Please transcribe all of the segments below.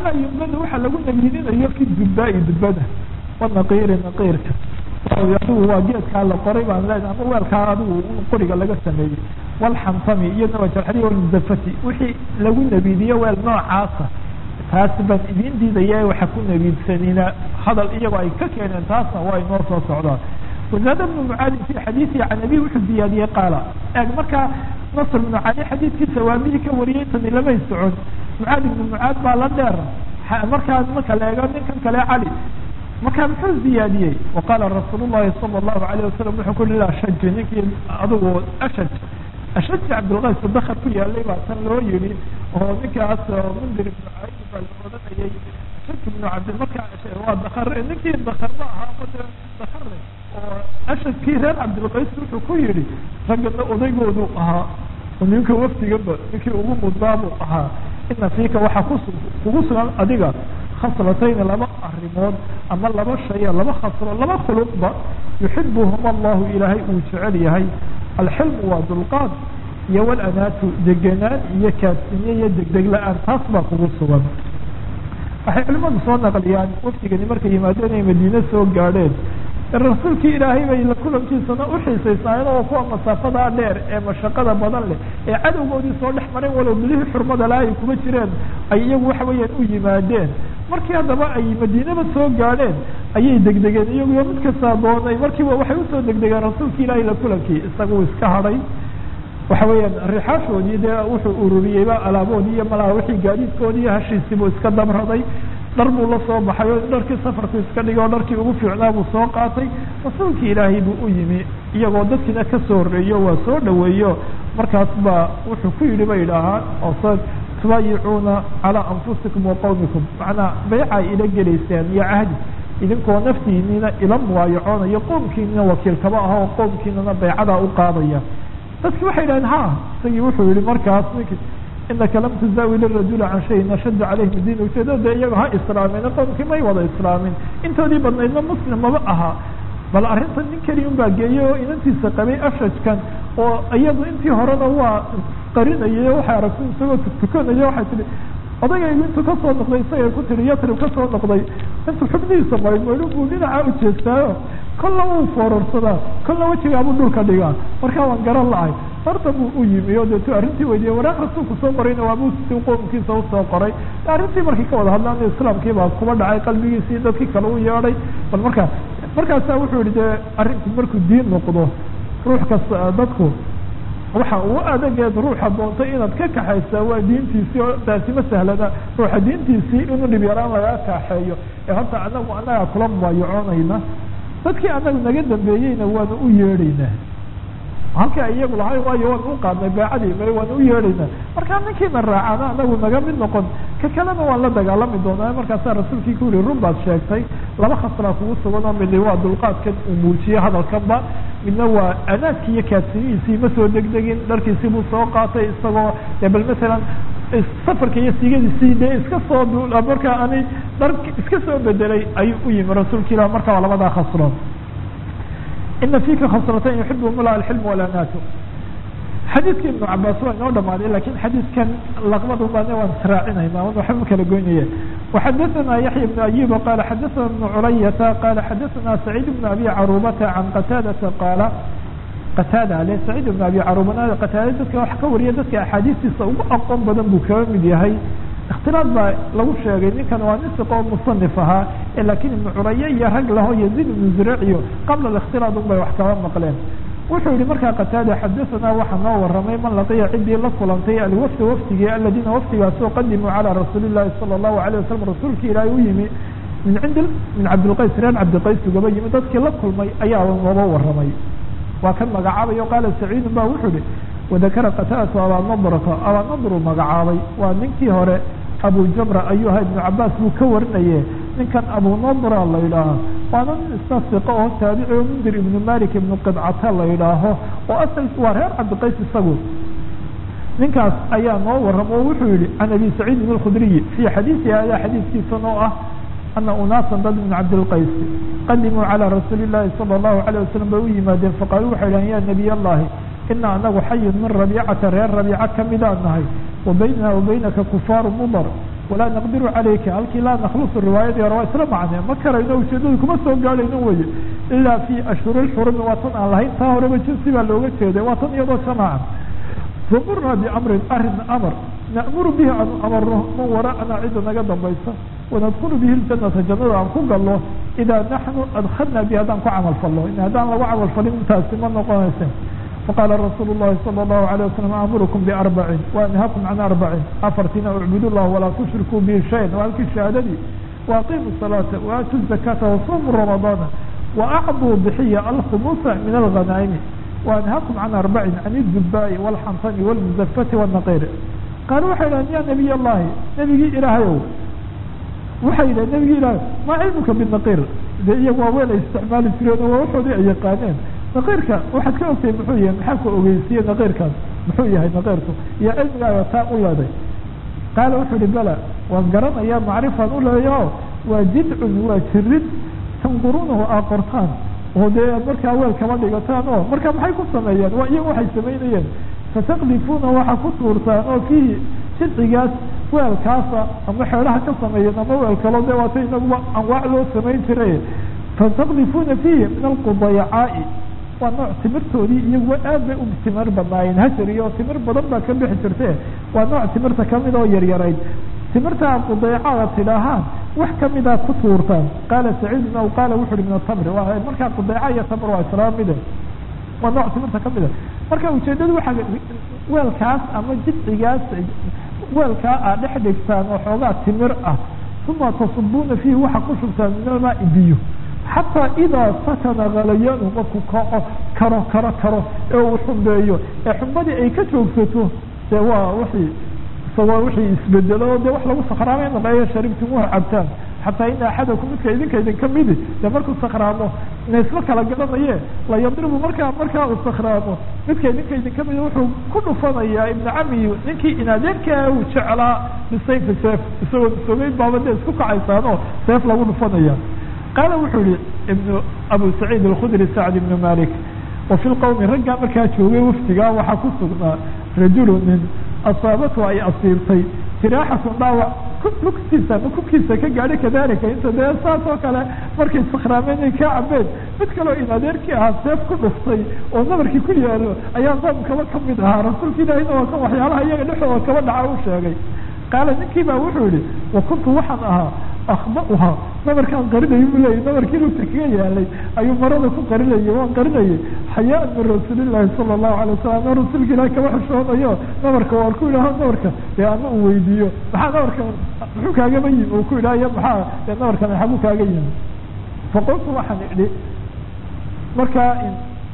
ama yumbada waxa lagu nabidinayo fi dubaa'i dubada wanaqiiri naqiirka adigu waa geedkaa la qoray baan leenahay ama weelkaa adigu qoriga laga sameeyey. Walxantami iyo nawajarxadi walmuzafati wixii lagu nabiidiyo weel noocaasa. Taas baan idin diidaya waxa ku nabiidsanina hadal iyagoo ay ka keeneen taasna waa inoo soo socdaan. Wazaada bnu mucaadin fi xadiidihi can abi wuxuu ziyaadiyey qaala eeg markaa nasr bnu cali xadiidkiisa waamihii ka wariyey tani lamay socon mucaad ibnu mucaad baa la dheer. Markaa marka la eego ninkan kale cali markaa muxuu ziyaadiyey? Waqaala rasuul llahi sala allahu alayh wasalam wuxuu ku yihi ashaj ninkii adigu ashaj ashaj cabdilqays dakar ku yaalay baa tan loo yihi oo ninkaas mundir ibnu cali baa la odanayay. Ashaj ibnu cabdi markaa waa dakar ninkii dakar ma ahaa made dakare oo ashajkii reer cabdilqays wuxuu ku yihi raggana odaygoodu ahaa ninka wafdigaba ninkii ugu mudaabu ahaa ina fiika waxaa kus kugu sugan adiga khaslatayni laba arrimood ama laba shaya laba khaslo laba khuluqba yuxibuhuma allahu ilaahay uu jecel yahay alxilmu waa dulqaad iyo walanaatu degenaan iyo kaadsinye iyo degdeg la'aan taas baa kugu sugan waxay culimadu soo naqliyaan wafdigani markay yimaadeen ay madiine soo gaadheen rasuulkii ilaahay bay la kulankiisana uxiisaysnaayeen oo kuwa masaafadaa dheer ee mashaqada badan leh ee cadowgoodii soo dhex mareen walow bilihii xurmada laha ay kuma jireen ay iyagu waxa weeyaan u yimaadeen. Markii haddaba ay madiinaba soo gaadheen ayay degdegeen iyaguyo mid kastaa doonay markiiba waxay u soo degdegeen rasuulki ilaahay la kulankii isagu iska hadhay. Waxa weeyaan rixaashoodii dee wuxuu ururiyeyba alaaboodii iyo malaha wixii gaadiidkoodii hashiisiibuu iska dabraday dhar buu la soo baxay oo dharkii safarku iska dhigay oo dharkii ugu fiicnaa buu soo qaatay. Rasuulkii ilaahay buu u yimi iyagoo dadkiina ka soo horreeyo waa soo dhaweeyo. Markaas baa wuxuu ku yidhi bay idhaahaan oo tubaayicuuna calaa anfusikum wa qawmikum. Macnaa bayca ila gelaysaan iyo cahdi. Idinkoo naftiiniina ila muwaayacoonaya qoomkiinina wakiil kaba aha oo qoomkiinana baycadaa u qaadaya. Dadki waxay idhaheen ha isagii wuxuu yihi markaas nink inaka lam tuzaawil irajula can shayin ashaddu calayhim diin ujeedada de iyaga ha islaamin qoomkii may wada islaamin intoodii badnaydna muslim maba aha bal arrinta nin keli un baa geeyey oo inantiisa qabay ashajkan oo iyadu intii horena waa qarinayay waxay aragtay isagoo tukanaya waxay tihi odagaygu intuu ka soo noqday isagay ku tihi yatrib ka soo noqday intuu xubnihiisa maydmaydu buu dhinaca ujeestaayo kolla wuu foorarsadaa kolla wejigaabuu dhulka dhigaa markaa waan garan la-ay horta buu u yimi o deetu arrintii weydiiyey waraaq rasuulku soo qorayna waabuu si qoomkiisa u soo qoray. Arrintii markii ka wada hadlaan islaamkii baa kuba dhacay qalbigiisii dadkii kale u yeedhay. Bal markaa markaasaa wuxuu yihi dee arrinku markuu diin noqdo ruux kasta dadku waxa uu adegeed ruuxa doontay inaad ka kaxaysaa waa diintiisii oo taasi ma sahlana ruuxa diintiisii inuu dhib yaraan lagaa kaaxeeyo ee horta anagu annagaa kula mubaayacoonayna. Dadkii anagu naga dambeeyeyna waanu u yeedhaynaa halka iyagu lahay waayo waanu u qaadnay beecadii ma waanu u yeedhaynaa markaa ninkiina raacana anagu naga mid noqon. Ka kalena waan la dagaalami doonaa. Markaasaa rasuulkii ku yihi run baad sheegtay. Laba khaslaa kugu sugan oo midna waa dulqaadkan uu muujiye hadalkanba midna waa anaadkii iyo kaadsiyihiisii ma soo degdegin. Dharkiisii buu soo qaatay isagoo de bal masalan safarka iyo sigadiisii dee iska soo markaa ani dhar iska soo bedelay ayuu u yimi rasuulka ilah marka waa labadaa khasloon ina fika khaslatayn yuxibhum lah alxilm walanaatu xadiidkii ibnu cabaas waa inoo dhamaaday lakin xadiidkan laqbadu baane waan israacinayna waxba kala goynaya وxadaثna yaحya بن أyuba qala xadaثna بن culayata qala xadaثna سacيid بن abi carubata can qataadata qaala qataada ale سacيid بن abi carubana qataada dadka wax ka wariya dadka axaadiistiisa ugu aqoon badan buu kaga mid yahay اkhtilaad baa lagu sheegay ninkan waa nisiq oo musanif ahaa lakin ibn curaya iyo rag laho yazid ibn zuraiyo qabla ااkhtilaad un bay wax kaba maqleen wuxuu yihi markaa qataada xadaثana waxa noo waramay man laqiya ciddii la kulantay alwafd wafdigii aladiina wafdigaasoo qadimuu calى rasuuli الlahi salى الlahu عalيه wasalam rasuulki ilaahay u yimi min cindi min cabdilqays reer cabdiqays ugaba yimi dadkii la kulmay ayaa nooba waramay waa kan magacaabayo qaala saciidun ba wuxuu yihi wadakara qataadatu abanadrata abanadru magacaabay waa ninkii hore abu jamra ayuu ahaa ibnu cabaas buu ka warinaye ninkan abunadra la yidhaaho waana nin isna siqo oo taabici oo mundir ibnu malik ibnu qidcata la yidhaaho oo asal waa reer cabdiqays isagu. Ninkaas ayaa noo warram oo wuxuu yihi can abi saciidin alkhudriyi fii xadiisi ayaa xadiiskiisan oo ah ana unaasan dad min cabdilqays qadimuu calaa rasuuli llahi sala allahu alayh wasalam bay u yimaadeen. Faqaaluu waxay dhahen ya nabiy allahi ina anagu xayun min rabiicata reer rabiica kamidaan nahay wa baynana wa baynaka kufaaru mudar walaa naqdiru calayka halkii laa nakhlusu riwaayadii hore waa isla macnee ma karayno ujeedadu kuma soo gaadhayno weye ilaa fi ashhuri lxurumi waa tan aan lahayn taa horeba jinsi baa looga jeeday waa tan iyadoo jamaaca famurna biamrin arrin amar na'muru bihi anu amarno man wara'naa cidda naga dambaysa wanadkulu bihi ljanata jannada aan ku gallo idaa naxnu adkhalna bihi haddaan ku camal fallo in haddaan lagu camal falin intaasi ma noqonaysa faqaala rasuulu llahi sala allahu alayh wasalam amurukum biarbacin waanhaakum can arbacin afartina ucbudu llah walaa tushrikuu bihi shayan waa halkii shahaadadii waaqimu salaata waaatu zakata wasuumu ramadaana waacduu bixiya alkhumusa min alghanaa'imi waanhaakum can arbacin can iljubaa'i walxantami walmuzafati walnaqir qaala waxay dhahan ya nabiy allahi nebigii ilaahayow waxay yidhahen nebigii ilaahay maa cilmuka binaqir de iyagu waa weel ay isticmaali jireen oo waa waxoodii ay yaqaaneen naqiirka waxaad ka ogtahay muxuu yahay maxaa ku ogeysiye naqiirkaas muxuu yahay naqiirku iyo cilmigaaga taa u leeday qaala wuxuu ihi bala waan garanayaa macrifaan u leeyaho waa jidcun waa jirid tanqurunahu aa qortaan. Oo dee markaa weel kama dhigataan oo marka maxay ku sameeyeen? Waa iyagu waxay samaynayeen fataqdifuuna waxaa ku tuurtaan oo fiihi jidcigaas weelkaasa ama xeedhaha ka sameeyeen ama weel kalo de waata inaguba anwaac loo samayn jiray. Fataqdifuuna fiihi min alqudayacaai waa nooc timirtoodii iyaguba aad bay u timir badnaayeen. Iyo timir badan baa ka bixi jirte waa nooc timirta ka mid oo yaryarayd. Timirta aad qudayacaada tidhaahaan wax kamidaa ku tuurtaan. Qaala saciidun aw qaala wuxu uhi min atamri waa markaa qudayaca iyo tamr waa islaa mide waa nooc timirta ka mid a marka ujeedadu waxaa weelkaas ama jidcigaas weelkaa aad dhex dhigtaan oo timir ah uma tasubuuna fiihi waxaa ku shubtaan min biyo xataa idaa sakana halayanu markuu kaco karo karo karo ee uu xumbeeyo ee xumbadii ay ka joogsato dee waa wixii isagoo wixii isbedelo dee wax lagu sakraamay naqeeyo sharibtin waa cabtaan. Xataa ina axadakum midka idinka idinka midi dee markuu sakraamo isma kala garanaye layadribu markaa markaa uu sakraamo midka idinka idinka midi wuxuu ku dhufanayaa ibnu camiyu ninkii inadeerkaa uu jeclaa bisayfi seef. Isagoo sogeyn baaba dee isku kacaysaanoo seef lagu dhufanaya qaala wuxuu yihi ibnu abu saciid alkhudri sacd ibnu malik wa fi lqowmi raggaa markaa joogay waftigaa waxaa ku sugnaa rajulu nin asaabatu ay asiibtay jiraaxatun dhaawac lugtiisa ama kubkiisa ka gaadhay kadalika inta dee saas oo kale markay sakraameen ay kaa cabeen mid kaleo in adeerkii ahaa seef ku dhuftay oo nabarkii ku yaalo ayaa qoomkaba ka mid ahaa rasuulka ilaahina waa kan waxyaalaha iyaga dhexdooda kaba dhaca u sheegay qaala ninkii baa wuxuu yihi wa kuntu waxaan ahaa akbauha nabarkaan qarinayay buu leeyay nabarkii lugta kaga yaalay ayuu marada ku qarinayay waan qarinayay xayaan min rasuulillahi sala allahu alay wasalam ama rasuulka ilahi kama xishoonayo nabarka waan ku idhaha nabarka dee ama uu weydiiyo maxaa nabarka muxuu kaagama yimi uu ku idhahyo maxaa dee nabarkan xaguu kaaga yimi faqultu waxaan idhi markaa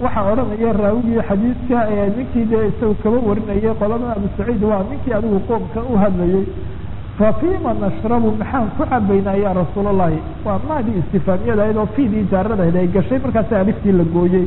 waxaa odhanaya raawigii xadiidka ninkii dee isaga kaba warinayay qolada abu saciid waa ninkii adigu qoomka u hadlayay fafima nashrabu maxaan ku cabaynaa ya rasuul allahi waa maadii istifaamiyada ahayd oo fiidii jaaradahayd ay gashay markaasa aliftii la gooyey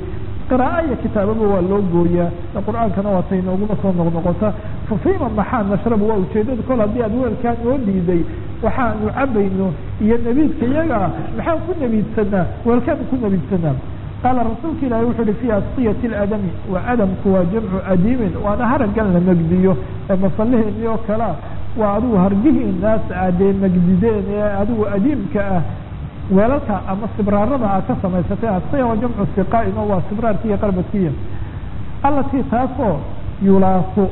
qira'a iyo kitaababa waa loo gooyaa. Qur'aankana waa tay nooguma soo noqnoqota fafima maxaa nashrabu waa ujeedada kol haddii aad weelkaa noo dhiiday waxaanu cabayno iyo nebiidka iyaga ah. Maxaan ku nebiidsanaa weelkaanu ku nebiidsanaa qaala rasuulka ilaahi wuxu uhi fi asiyati aadami wa adamku waa jamcu adiimin waana haragan la megdiyo ee masaliheeni oo kalea waa adigu hargihii naas aadee megdideen ee adigu adiimka ah weelalka ama sibraarada aad ka samaysatay asiya waa jamcu siqaain oo waa sibraarki iyo qarbadkiya allatii taasoo yulaasu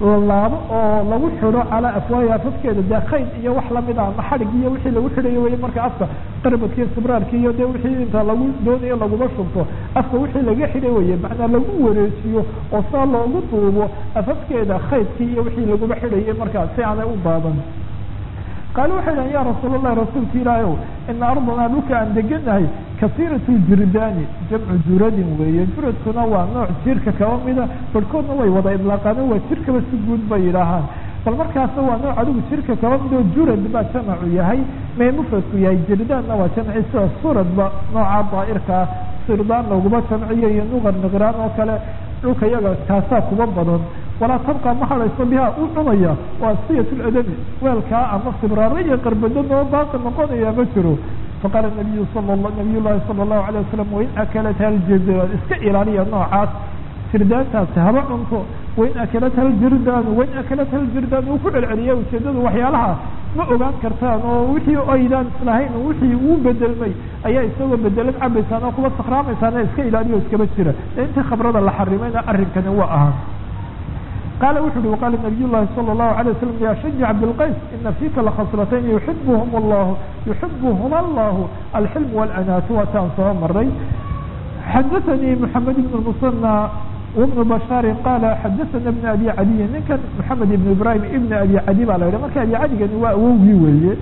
laabo oo lagu xidho calaa afwaahi afafkeeda dee khayd iyo wax la mid ah ama xadhig iyo wixii lagu xidhayo wey marka afka qarbadkiiyo sibraarki iyo dee wixii inta lagu doonayo laguma shubto. Afka wixii laga xidhay weye macnaa lagu wareejiyo oo saa loogu duubo afafkeeda khaydkii iyo wixii laguma xidhayay markaa si aanay u daadan qaali waxay dhahan ya rasuul allahi rasuulka ilaahi ow ina ardanaa dhulka aan deganahay kasiirat ljirdaani jamcu juradin weeye juradkuna waa nooc jirka kaba mida barhkoodna way wada idlaaqaano waa jirkaba si guud bay yidhaahaan bal markaasna waa nooc adigu jirka kaba midoo jurad baa jamacu yahay mee mufradku yahay jirdaanna waa jamci sida suradba nooca daa'irka ah sirdaan laguma jamciyo iyo nuqar niqraan oo kale dhulka iyaga kaasaa kuba badan walaa tabqa ma hadhayso bihaa u cunaya waa siyat weelkaa ama sibraaro iyo qarbado noo baaqi noqonaya ma jiro faqaala nabiyu sal nabiy llahi sala allahu alay wasalam wain akalat haljirdan iska ilaaliya noocaas jirdaantaasi haba cunto wain akalat haljirdaanu wain akalat haljirdaanu uu ku celceliya ujeedadu waxyaalaha ma ogaan kartaan oo wixii aydaan islahayn wixii uu bedelmay ayaa isagoo bedelan cabaysaan oo kuba sakraamaysaan iska ilaaliyo iskaba jira intii khabrada la xarimayna arrinkani waa ahaan qaala wuxu uhi waqaala nabiyullahi sala allahu alay wasalam ya shanja cabdilqays ina fika lakhaslatayn yuxibuhum allahu yuxibuhuma allahu alxilm walanaatu waataan soo maray xadaanii maxamed ibn musana wibnu bashaarin qaala xadaana ibna abi cadiyin ninkan maxamed ibn ibrahim ibna abi cadi baa la yidhi marka abi cadigani waa awowgii weeye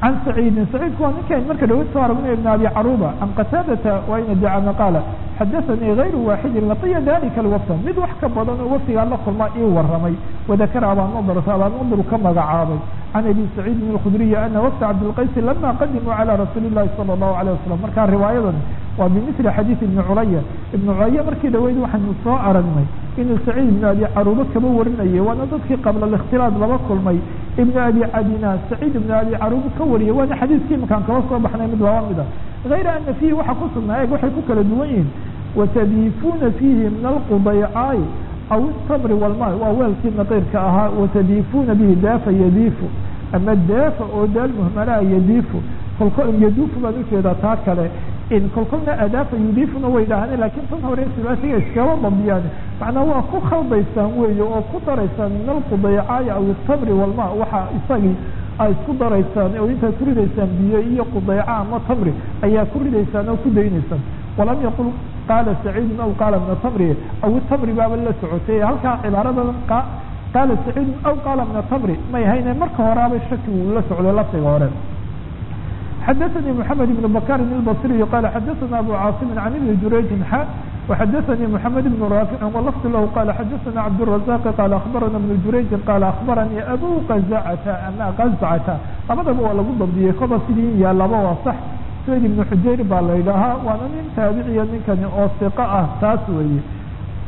can saciidin saciidku waa ninkan marka dhawe soo aragnay ibn abi caruba can qataadata waa in adacama qaala xadaanii gayru waaxidin laqiya dalika alwafta mid wax ka badan oo waftigaa la kulma ii waramay wadakara abanadr abanadru ka magacaabay can abi saciidin alkhudriyi ana wafta cabdilqaysi lama qadimuu calaa rasuuli llahi sala allahu alayh wasalam markaa riwaayadan waa bimili xadiid ibni curaya ibni curaya markii dhaweyd waxaynu soo aragnay inuu saciid ibn abi caruba kaba warinayo waana dadkii qabla alikhtilaad laba kulmay ibn abi cadina saciid ibn abi carub ka wariyay. Waana xadiiska imakaan kala soo baxnay mid laba mida ah. hayra ana fiihi waxaa ku sugnaayeg waxay ku kala duwan yihiin. Watadiifuuna fiihi min alqudaycaay aw itamri walmaay. Waa weelkii nadiirka ahaa. Watadiifuuna bihi daafa yadiifu. Ama daafa oo daal muhmalaa yadiifu. Kolka yaduufu baan u jeedaa taa kale kolkolna adaafa yudiifuna way idhaahdeen laakiin tan hore silaasiga iskaba dabdiyaan macnaa waa ku khaldaysaan weeye oo ku daraysaan min alqudaycaaya aw itamri walma waxa isagii ay isku daraysaan oo intaad ku ridaysaan biyo iyo qudayca ama tamri ayaa ku ridaysaan oo ku daynaysaan walam yaqul qaala saciidun aw qaala min atamri aw itamri baaba la socotay halkaa cibaaradan qaala saciidun aw qaala min atamri may hayne marka horaaba shaki uu la socday lafdiga hore xadaثnي محamed بن bkاr الbصrي qال xadaثna abو cاaصم عن بن jurayج x وxadaثnي محamed بن rاaفع وlفظ lah qال xadaثna cabدالرزاq qال أخbarana بن jurayج qال أخbarnii abو qزcta ama qزcta labadaba waa lagu dabdiyey koba sidii yaalaba waa صح سweyd iبن xujayr baa la ydhaahaa waana nin taabiciya ninkani oo ثiqo ah taas weeye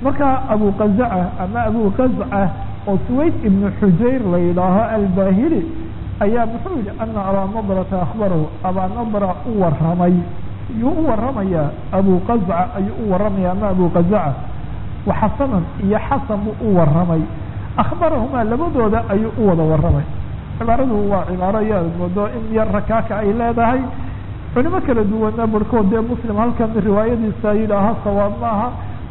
marka abu qزca ama abu qزcة oo سweyd iبن xujayr la ydhaaho albahili ayaa muxuu yihi ana abaa nadrata akhbarahu abaa nadra u waramay yuu u waramayaa abu qazca ayuu u waramaya ama abu qazaca waxasanan iyo xasan buu u waramay akhbarahumaa labadooda ayuu u wada waramay cibaaradu waa cibaaro yaad moodo in yar rakaaka ay leedahay. Culimo kala duwana barhkood dee muslim halkan riwaayadiisa yidhaaha sawaab maaha.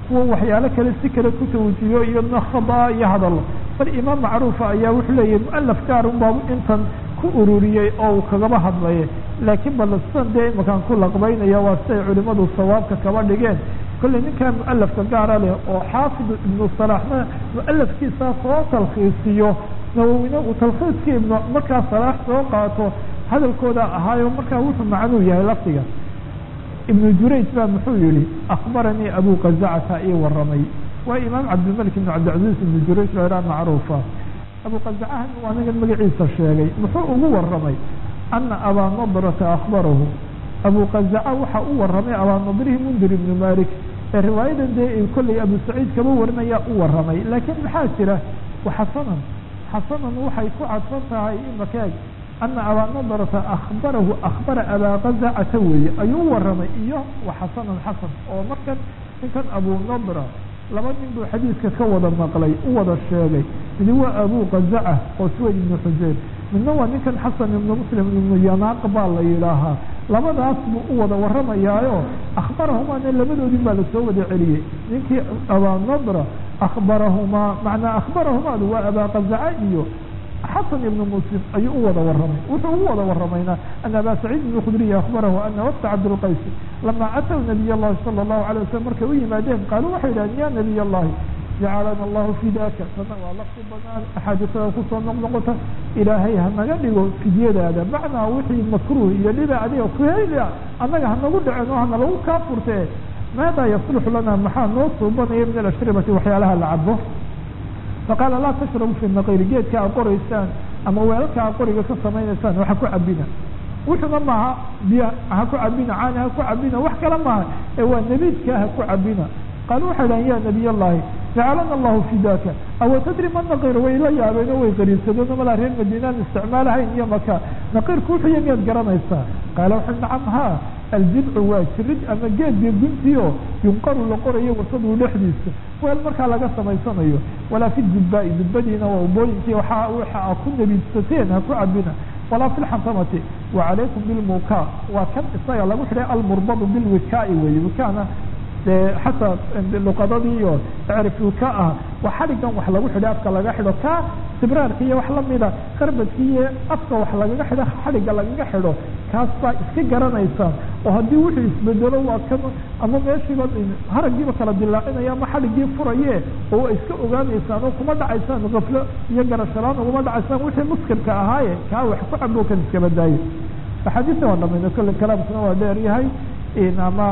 Kuwa waxyaalo kale si kale ku tawjiyo iyadna khada iyo hadalo bal imaam macruufa ayaa wuxuu leeyahy mualaf gaar un baa intan ku ururiyey oo uu kagaba hadlaya laakiin bal sidan dee imakaan ku laqbaynaya waa siday culimadu sawaabka kaba dhigeen. Kolley ninkaa mualafka gaara leh oo xaafid ibnu salaaxna mualafkiisaa soo talkhiisiyo nawowina uu talkhiiskii ibnu markaa salaax soo qaato hadalkooda ahaayo markaa wuxuu macnuu yahay lafdiga. Ibnu jurayj baa muxuu yihi akbaranii abu qazacata ii waramay waa imaam cabdilmalik ibn cabdilcaziz ibnu jurayj ihaa macruufa. Abu qazacahan waa ningan magaciisa sheegay. Muxuu ugu waramay ana abaa nadrata akhbarahu abu qazaca waxa u waramay abaa nadrihi mundir ibnu malik ee riwaayadan dee kolley abu saciid kaba warinaya u waramay laakiin maxaa jira? Waxasanan xasanan. Waxay ku cadfan tahay imakaag ana abaa nadrata akhbarahu akhbara abaa qazacata weeye. Ayuu waramay iyo waxasanan xasan. Oo markan ninkan abu nadra laba nin buu xadiidka ka wada maqlay u wada sheegay. Midi waa abu qazaca oo suweyd ibnu xujeyr midna waa ninkan xasan ibnu muslim ibnu yanaaq baa la yidhaahaa. Labadaas buu u wada waramayaayo akhbarahumaana labadoodin baa la soo wada celiyey. Ninkii abaa nadra akhbarahumaa macnaa akhbarahumaadu waa abaa qazaca iyo xasan ibnu muslim ayuu u wada waramay wuxuu ugu wada waramayna ana aba saciid ibn khudriy akhbarahu ana wafta cabdilqays lama ataw nabiy allahi sala allahu alay wasalam markay u yimaadeen qaaluu waxay idhahdeen ya nabiy allahi jacalana allahu fidaka sana waa lafti banaan axaadiisada ku soo noqnoqota ilaahay hanaga dhigo fidyadaada macnaa wixii makruh iyo dhiba adiga kuheyla annaga hanagu dhacen oo hanalagu kaa furte maadaa yaslixu lana maxaa noo suubanaya min alashribati waxyaalaha la cabo faqaala laa tashrabu fi naqiri geedka a qoraysaan ama weelalka a qoriga ka samaynaysaan waxa ku cabina wuxuna maaha biyo ha ku cabina caani ha ku cabina wax kale maaha. Ee waa nebiidka ha ku cabina qaalu waxay dhahan ya nabiy allahi jacalana allahu fidaka awa tadri ma naqir way la yaabeen oo way qariibsadeen malaa reer madiinaan isticmaalahayn iyo maka naqirku wuxuu ya miyaad garanaysaa. Qaala wuxu nacam ha aljidcu waa jirid ama geedga guntiyo yunqaru la qorayo wasaduu dhexdiisa. Weel markaa laga samaysanayo. Walaa fi dubaa'i dubadiina waa ubooyinkii waxa waxa ku nebiidsateen ha ku cabina walaa fi lxantamati wacalaykum bilmuka waa kan isaga lagu xidhay almurbadu bilwikaai weeye. Wikaana dee xataa luqadadii iyo icrif wika ah waa xadhigan wax lagu xidhay afka laga xidho ka sibraarka iyo wax lamida qarbadki iyo afka wax lagaga xidho xadhiga lagaga xidho kaas baa iska garanaysaan oo haddii wuxuu isbedelo waa kan ama meeshiiba haragiiba kala dilaacinaya ama xadhigii furaye oo waa iska ogaanaysaan oo kuma dhacaysaan kaflo iyo garashalaan uguma dhacaysaan wixii muskirka ahaaye kaa wax ku cabo kan iska badaaye axaadiista waa dhamayna kolle kalaamkuna waa dheer yahay ama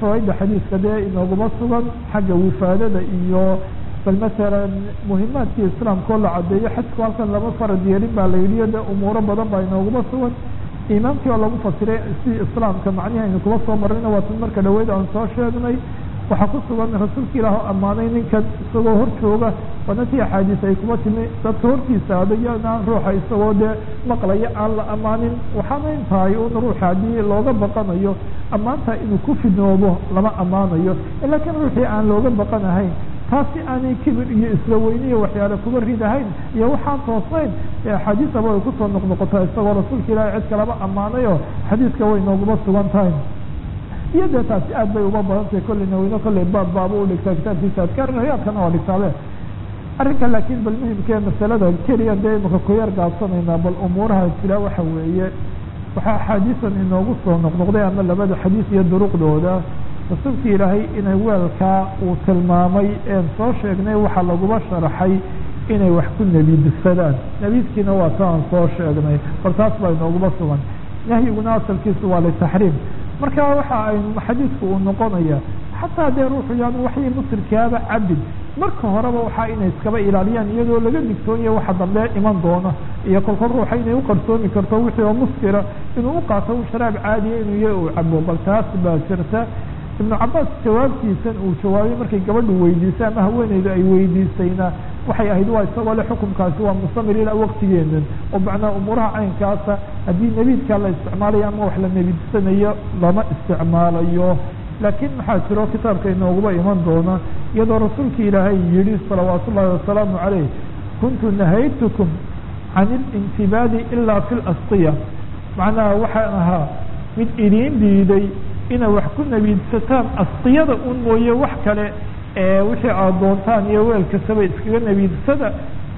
fawaaida xadiiska dee inooguma sugan xagga wifaadada iyo bal masalan muhimaadkii islaamka oo la cadeeyo xajku halkan lama farad yeelin baa la yidhi de umuuro badan baa inooguma sugan. Imaamkii oo lagu fasiray si islaamka macnihi aynu kuma soo marnayna waa tan marka dhaweyd aan soo sheegnay waxaa ku sugan rasuulka ilaah oo ammaanay ninkan isagoo hor jooga wanatii axaadiis ay kuma timi dadka hortiisa adayana ruuxa isagoo dee maqlaya aan la ammaanin. Waxaana intahay un ruuxa haddii looga baqanayo ammaanta inuu ku fidnoobo lama ammaanayo. Laakiin ruuxii aan looga baqanahayn taasi aanay kibir iyo isla weyniyo waxyaale kuga ridahayn. Iyo waxaan toosnayn axaadiisaba ay ku soo noqnoqotaa isagoo rasuulka ilaahi cid kalaba ammaanayo xadiiska way nooguma sugan tahay iyo dee taasi aad bay uga badan tahay kolley naweyne kolley baab baaba u dhigtaa kitaabkiisa adkaar riyaadkana waa dhigtaabe arrinka laakiin bal muhimkee masalada keliya dee imaka ku gaabsanaynaa bal umuuraha jira waxa weeye. Waxaa axaadiisan inoogu soo noqnoqday ama labada xadiis iyo duruqdooda rasuulka ilaahay inay weelkaa uu tilmaamay een soo sheegnay waxaa laguma sharaxay inay wax ku nebidisadaan nebiidkiina waa ta aan soo sheegnay bal taas baa inooguma sugan. Nahyiguna asalkiisu waa litaxriim marka waxa ay xadiidku uu noqonaya xataa dee ruuxu yaanu waxii musirkaaba cabin marka horeba waxaa inay iskaba ilaaliyaan iyadoo laga digtoonyaha waxa dambe iman doona iyo kolkol ruuxa inay uqarsoomi karto wixii oo muskira inuu uqaato sharaab caadiya inuu iya uu cabo bal taas baa jirta. Ibnu cabaas jawaabtiisan uu jawaabay markay gabadhu weydiisay ama haweeneydu ay weydiisayna waxay ahayd waa isagoo le xukunkaasi waa mustamir ilaa waqtigeenan oo macnaa umuuraha caynkaasa haddii nebiidkaa la isticmaalayo ama wax la nebidsanayo lama isticmaalayo. Laakiin maxaa jiro kitaabka inooguba iman doona iyadoo rasuulka ilaahay yihi salawaatu ullahi wasalaamu caleyh kuntu nahaytukum can ilintibaadi ilaa fi lasqiya macnaha waxaan ahaa mid idiin diiday inay wax ku nebiidsataan asqiyada un mooye wax kale wixii aad doontaan iyo weel kastaba iskaga nebiidsada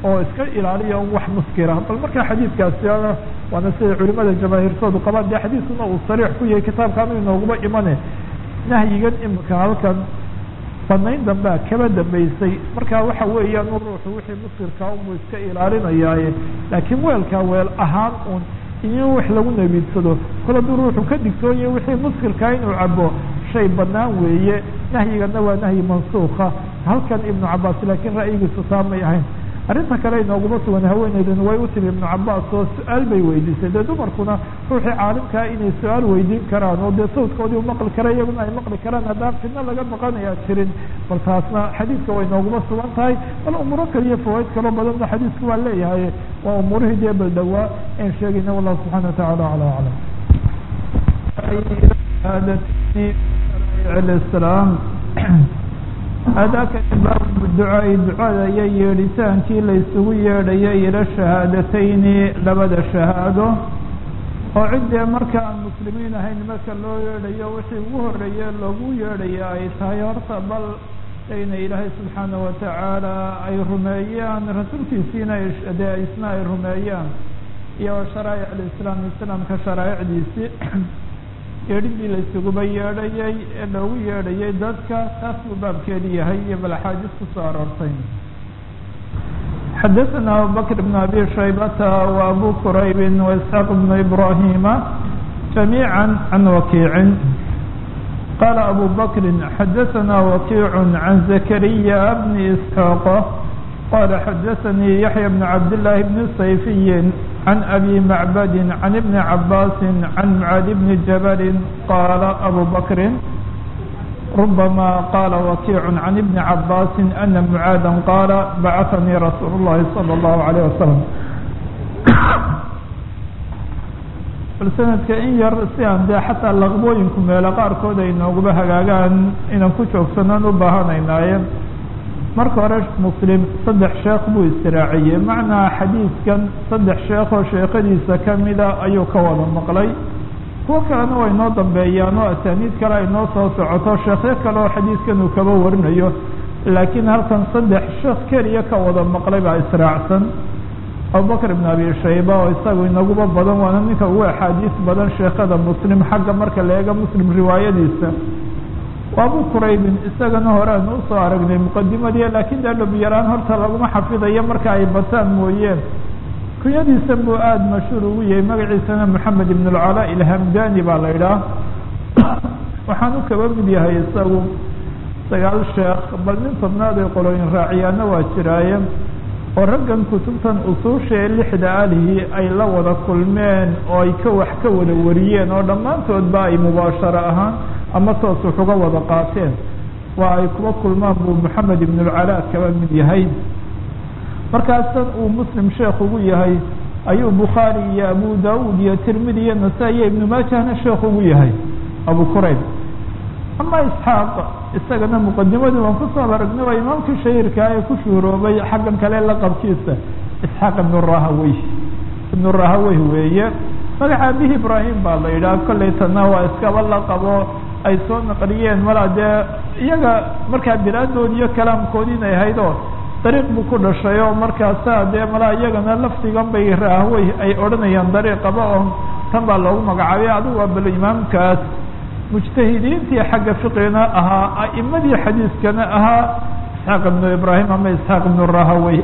oo iska ilaaliya wax muskira. Bal markaa xadiidkaasi waana sida culimada jamaahiirtoodu qabaan dee xadiiskuna uu sariix ku yahay kitaabkaanu inooguma imane. Nahyigan imika halkan banayn dambea kaba dambeysay markaa waxa weeyaan ruuxu wixii muskirkaa unbuu iska ilaalinayaaye laakiin weelkaa weel ahaan un iyo wax lagu nebiidsado kol ruuxu ka digtoonya wixii muskirkaa inuu cabo shay banaan weeye. Nahyigana waa nahyi mansuuka halkan ibnu cabaas laakiin ra'yigiisu may ahayn arrinta kale inooguma sugan haweeneydan way u timi ibnu cabaas oo su'aal bay weydiisay dee dumarkuna ruuxii caalimkaa inay su'aal weydiin karaan oo dee sawdkoodii u maqli kara iyaguna ay maqli karaan haddaan fidno laga baqanayaa jirin bal taasna xadiidka way nooguma sugan tahay bal umuuro kaliyo fawaaid kaloo badanna xadiidku waa leeyahay waa umuurihii dee bal dhawaa en sheegayna wallahu subxana watacaala acla aclam adaakani baabu ducaai ducada iyo yeedhitaankii la isugu yeedhayo ila shahaadatayni labada shahaado oo ciddee marka aan muslimiin ahayn marka loo yeedhayo wixii ugu horeeye loogu yeedhaya ay tahay horta bal ina ilaahay subxaana watacaala ay rumeeyaan rasuulkiisiina dee isna ay rumeeyaan iyo sharaa'ic alislaam islaamka sharaa'icdiisii yeedhidii la isuguba yeedhayay ee loogu yeedhayay dadka taas buu baabkeedi yahay iyo bal axaadiis kusoo aroortay xadaثna abubakr bn abi shaybata wa abu qurayb waisxaaq bn ibrahima jamiiعa can wakiicin qala abu bakri xadaثna wakiic can zakariya bni isxaaq qala xadaثanii yaxya bn cabd llahi bni sayfiyi عن أبي معبد عن ابن عباس عن معاذ بن جبل قال أبو بكر ربما قال وكيع عن ابن عباس أن معاذا قال بعثني رسول الله صلى الله عليه وسلم sanadka in yar si aan dee xataa laqbooyinku meelo qaarkood ay nooguba hagaagaan inaan ku joogsanaan u baahanaynaaye marka hore muslim saddex sheekh buu istiraaciyey. Macnaa xadiidkan saddex sheekoo sheekhadiisa kamida ayuu ka wada maqlay. Kuwo kalena way noo dambeeyaan oo asaaniid kale ay noo soo socoto sheekhyo kale oo xadiidkan uu kaba warinayo. Laakiin halkan saddex sheekh keliya ka wada maqlay baa israacsan. Abubakr ibn abi shayba oo isagu inaguba badan waana ninka ugu axaadiis badan sheekhada muslim xagga marka la eego muslim riwaayadiisa abu quraybin isagana hore aynu u soo aragnay muqadimadii laakiin dee dhobiyaraan horta laguma xafidayo marka ay bataan mooyeen. Kunyadiisa buu aada mashhuur ugu yahay magaciisana moxamed ibn alcalaa ilhamdani baa la idhaah waxaan u kaba mid yahay isagu sagaal sheekh bal nin tobnaad ay qolooyin raaciyaana waa jiraaye oo raggan kutubtan usuusha ee lixda alihii ay la wada kulmeen oo ay ka wax ka wada wariyeen oo dhammaantoodba ay mubaasharo ahaan ama toos wax uga wada qaateen. Waa ay kuba kulmaan buu moxamed ibn alcalaa kaba mid yahay. Markaasan uu muslim sheekh ugu yahay ayuu bukhaari iyo abu daud iyo tirmidi iyo nasa-i iyo ibnu maajahna sheekh ugu yahay abu qurayb ama isxaaq isagana muqadimadii waan ku soo aragnay waa imaamkii shahiirkaa ee ku shuhuroobay xaggan kale laqabkiisa isxaaq ibnu rahawey ibnu rahawey weeye. Magaca abihi ibrahim baa la yidhaha kollay tana waa iskaba laqabo ay soo naqliyeen malaa dee iyaga markaa bilaadoodi iyo kalaamkoodii inay ahayd oo dariiq buu ku dhashay oo markaasa dee malaa iyagana lafdigan bay rahawey ay odhanayaan dariiqaba oo tan baa loogu magacaabay. Adigu waa bal imaamkaas mujtahidiintii xagga fiqigana ahaa a'imadii xadiiskana ahaa isxaaq ibnu ibraahim ama isxaaq ibnu rahawey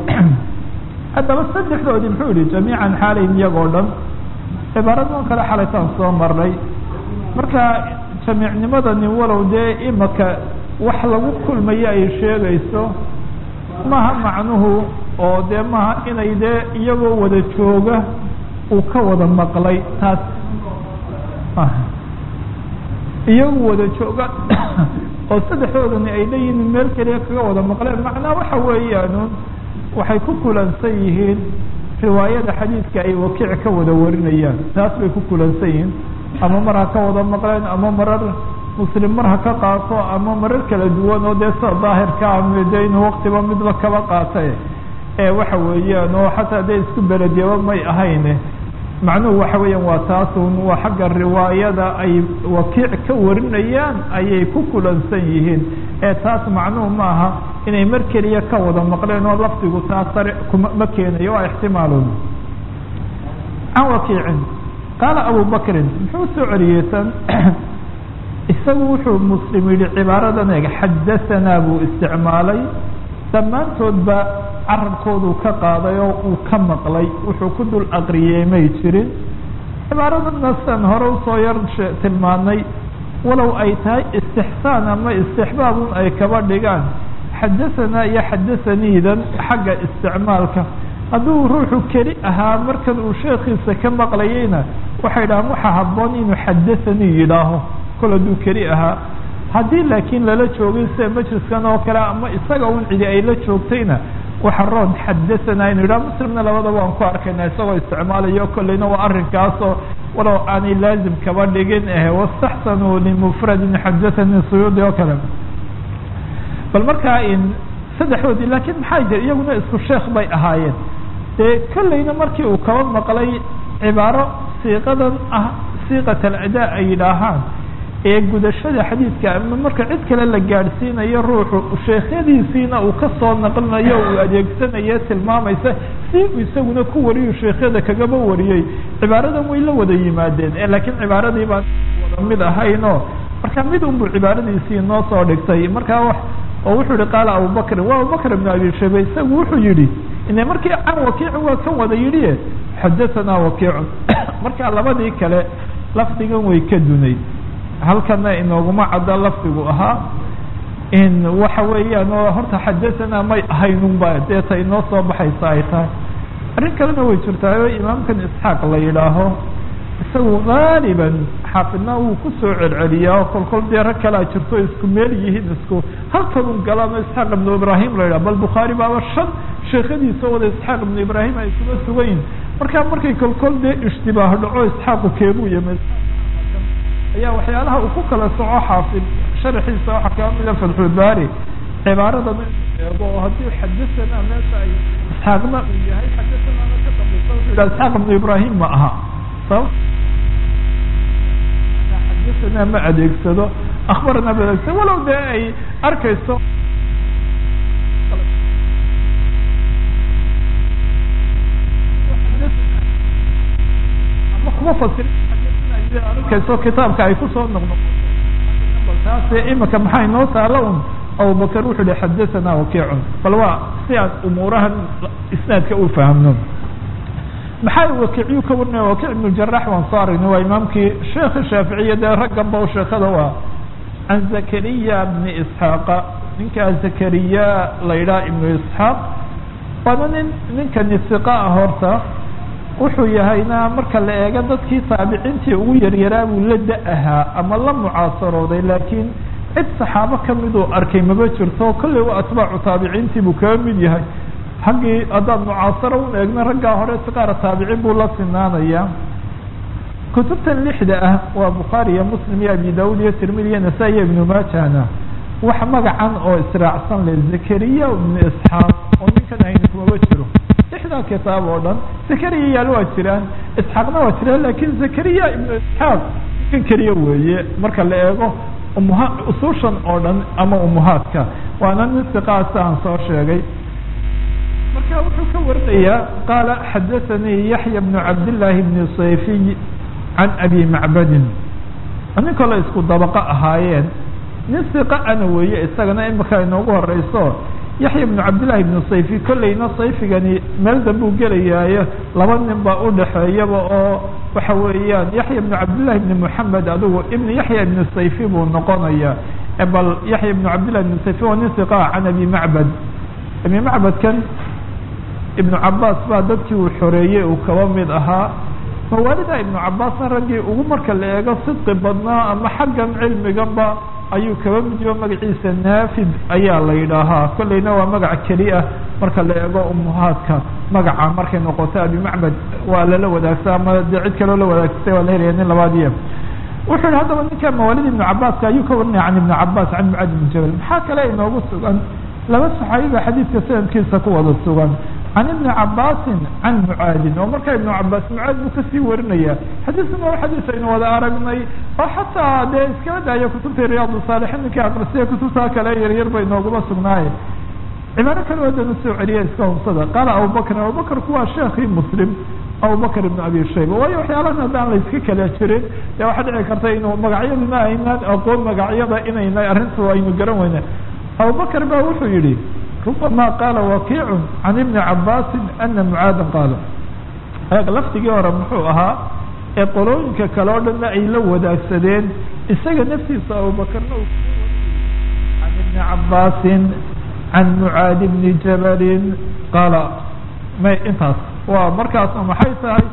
haddaba saddexdoodii muxuu yihi jamiican xaalayn iyagoo dhan. Cibaaradan kale xalaytaan soo marnay. Marka jamiicnimadani walow dee imaka wax lagu kulmayo ay sheegayso maha macnuhu oo dee maha inay dee iyagoo wada jooga uu ka wada maqlay taas iyagu wada jooga. Oo saddexdoodani ay leeyihiin meel keliya kaga wada maqleen. Macnaa waxa weeyaan waxay ku kulansan yihiin riwaayada xadiidka ay wakiic ka wada warinayaan. Taas bay ku kulansan yihiin. Ama mar ha ka wada maqleen ama marar muslim mar ha ka qaato ama marar kala duwan oo dee sida daahirka ama dee inuu waktiba midba kaba qaatay. Ee waxa weeyaan oo xataa dee isku belediyaba may ahayne macnuhu waxa weeyaan waa taasun waa xagga riwaayada ay wakiic ka warinayaan ayay ku kulansan yihiin. Ee taas macnuhu ma aha inay mar keliya ka wada maqleen oo lafdigu taas sare kuma ma keenayo waa ixtimaalun. Can wakiicin qaala abu muxuu soo celiyey tan? Isagu wuxuu muslim yihi cibaaradan eeg xadahanaa buu isticmaalay. Dhammaantoodba carabkooduu ka qaaday oo uu ka maqlay wuxuu ku dul aqriyey may jirin cibaaradanna sidan hore u soo yar tilmaanay walow ay tahay istixsaan ama istixbaabun ay kaba dhigaan? Xadahanaa iyo xadahaniidan xagga isticmaalka. Hadduu ruuxu keli ahaa markan uu sheekiisa ka maqlayeyna waxay dhahaan waxa habboon inuu xadahanii yidhaaho. Kol hadduu keli ahaa. Haddii laakiin lala joogay sida majliskan oo kale ama isaga un cidi ay la joogtayna waxa roon xadahanaa inu yidhaha muslimna labadaba waan ku arkayna isagoo isticmaalayo kolleyna waa arrinkaasoo walow aanay laazim kaba dhigin eh wastaxsanuu limufradin xadathanii suyuudi oo kale. Bal markaa in saddexdoodii laakiin maxaa jira iyaguna isku sheekh bay ahaayeen. Dee kolleyna markii uu kaba maqlay cibaaro siiqadan ah siiqat aladaa ay yidhaahaan ee gudashada xadiidka marka cid kale la gaadhsiinayo ruuxu sheekhyadiisiina uu ka soo naqlinayo uu adeegsanayo tilmaamaysa si uu isaguna ku wariyu sheekhyada kagaba wariyey. Cibaaradan way la wada yimaadeen laakiin cibaaradii baan wada mid ahaynoo marka mid unbuu cibaaradiisii noo soo dhigtay markaa oo wuxuu yihi qaala abubakrin waa abubakr ibn abi shabe isagu wuxuu yihi ine markii can wakiicin waa kan wada yidhi xadahanaa wakiicun. Markaa labadii kale lafdigan way ka dunayd halkana inooguma cadda lafdigu ahaa. In waxa weeyaan oo horta xadahanaa may ahaynunba deeta inoo soo baxaysa ay tahay. Arrin kalena way jirtaa oo imaamkan isxaaq la yidhaaho isagu gaaliban xaafidna wuu ku soo celceliyaa oo kolkol dee kalea jirto isku meel yihiin isku. Halkanun galaan oo isxaaq ibnu ibraahim la yidhaha bal bukhaari baaba shan sheekhadiisa wada isxaaq ibnu ibraahim ay kuma sugayin markaa markay kolkol dee ishtibaah dhaco isxaaqu keebuu yimi ayaa waxyaalaha uu ku kala soco xaafid sharaxiisa waxaa kaa mida fatxulbaari cibaaradan eego oo haddii xadathana meesha ay isxaaqna uu yahay xadathanaana ka dambaysa wuxuu yidhaha isxaaq ibnu ibrahim ma aha. Sabab xadathana ma adeegsado akhbarana ma adeegsado walow dee ay arkayso. Ama kuma fasirin arkayso kitaabka ay ku soo noqnoqoto. Taase imika maxaa inoo taala un? Abubakr wuxuu hi xadathana wakiicun. Bal waa si aan umuurahan isnaadka u fahamno. Maxaa wakiicyu ka warinaya wakiic ibnu jarax waan soo aragnay waa imaamkii sheekhi shaaficiya dee raggan ba sheekada waa. Can zakariya bni isxaaqa. Ninkaa zakariya la yidhaha ibnu isxaaq. Waana nin ninkani siqa ah horta wuxuu yahayna marka la eego dadkii taabiciintii ugu yaryaraa buu la da'ahaa ama la mucaasarooday laakiin cid saxaabo kamiduu arkay maba jirto kolley waa atbaacu taabiciintii buu kaga mid yahay. Haggii haddaan mucaasaro un eegna raggaa hore siqaara taabiciin buu la sinaanaya kutubtan lixda ah waa bukhaari iyo muslim iyo abi daud iyo tirmidi iyo nasa iyo ibnu maajahna wax magacan oo israacsan le zakariya ibnu isxaaq oo ninkan hayni kumaba jiro lixdaa kitaab oo dhan zakariya yaal waa jiraan isxaaqna waa jiraan laakiin zakariya ibnu isxaaq ninkan keliya weeye marka la eego umuha usushan oo dhan ama umuhaadka waana nin siqaasa aan soo sheegay marka wuxuu ka warinayaa qaala xadathanii yaxya bnu cabdillaahi bni sayfiy can abi macbadin nin kale isku dabaqo ahaayeen nin siqa ana weeye isagana imika inoogu horeyso yaxya bnu cabdillahi bnu sayfi kolleyna sayfigani meel dambuu gelayaayo laba nin baa udhaxeeyaba oo waxa weeyaan yaxya bnu cabdillahi bni moxamed adigu ibn yaxya ibnu sayfi buu noqonaya bal yaxya bnu cabdillahi ibnu sayfi waa nin siqa can abi macbad. Abi macbadkan ibnu cabaas baa dadkii uu xoreeyey uu kaba mid ahaa. Mawaalida ibnu cabaasna raggii ugu marka la eego sidqi badnaa ama xaggan cilmiganba ayuu kaba mid yaho magaciisa naafid ayaa la yidhaahaa. Kolleyna waa magac keli ah marka la eego umuhaadka magaca markay noqoto abi macbad waa lala wadaagsa ama dee cid kaloo la wadaagsatay waa la helaya nin labaadiya wuxuu yihi haddaba ninka mawaalid ibnu cabaaska ayuu ka warinaya can ibni cabaas can mucaad ibni jabal. Maxaa kale inoogu sugan? Laba saxaabi ba xadiidka sanadkiisa ku wada sugan. Can ibni cabaasin can mucaadin. Oo marka ibnu cabaas mucaad buu ka sii warinaya xadiiskuna waa xadiis aynu wada aragnay oo xataa dee iskaba daaya kutubta riyaad saalixiin ninkii aqrisiya kutubtaa kale yaryar bay nooguma sugnaaye cibaaro kale wadan u soo celiya iska humsada qaala abubakrin abubakrku waa sheekii muslim abubakr ibn abi shayba. Waayo waxyaalahan haddaan layska kala jirin. Dee waxaa dhici karta inuu magacyaduna aynaan aqoon magacyada inayna arrintu aynu garan weyne. Abubakr ba wuxuu yihi rubama qaala wakiicu can ibni cabaasin ana mucaadan qaala. Laftigii hore muxuu ahaa ee qolooyinka kale o dhanna ay la wadaagsadeen isaga naftiisa abubakrna uu can ibni cabaasin can mucaadi bni jabalin qaala may intaas waa markaasna maxay tahay?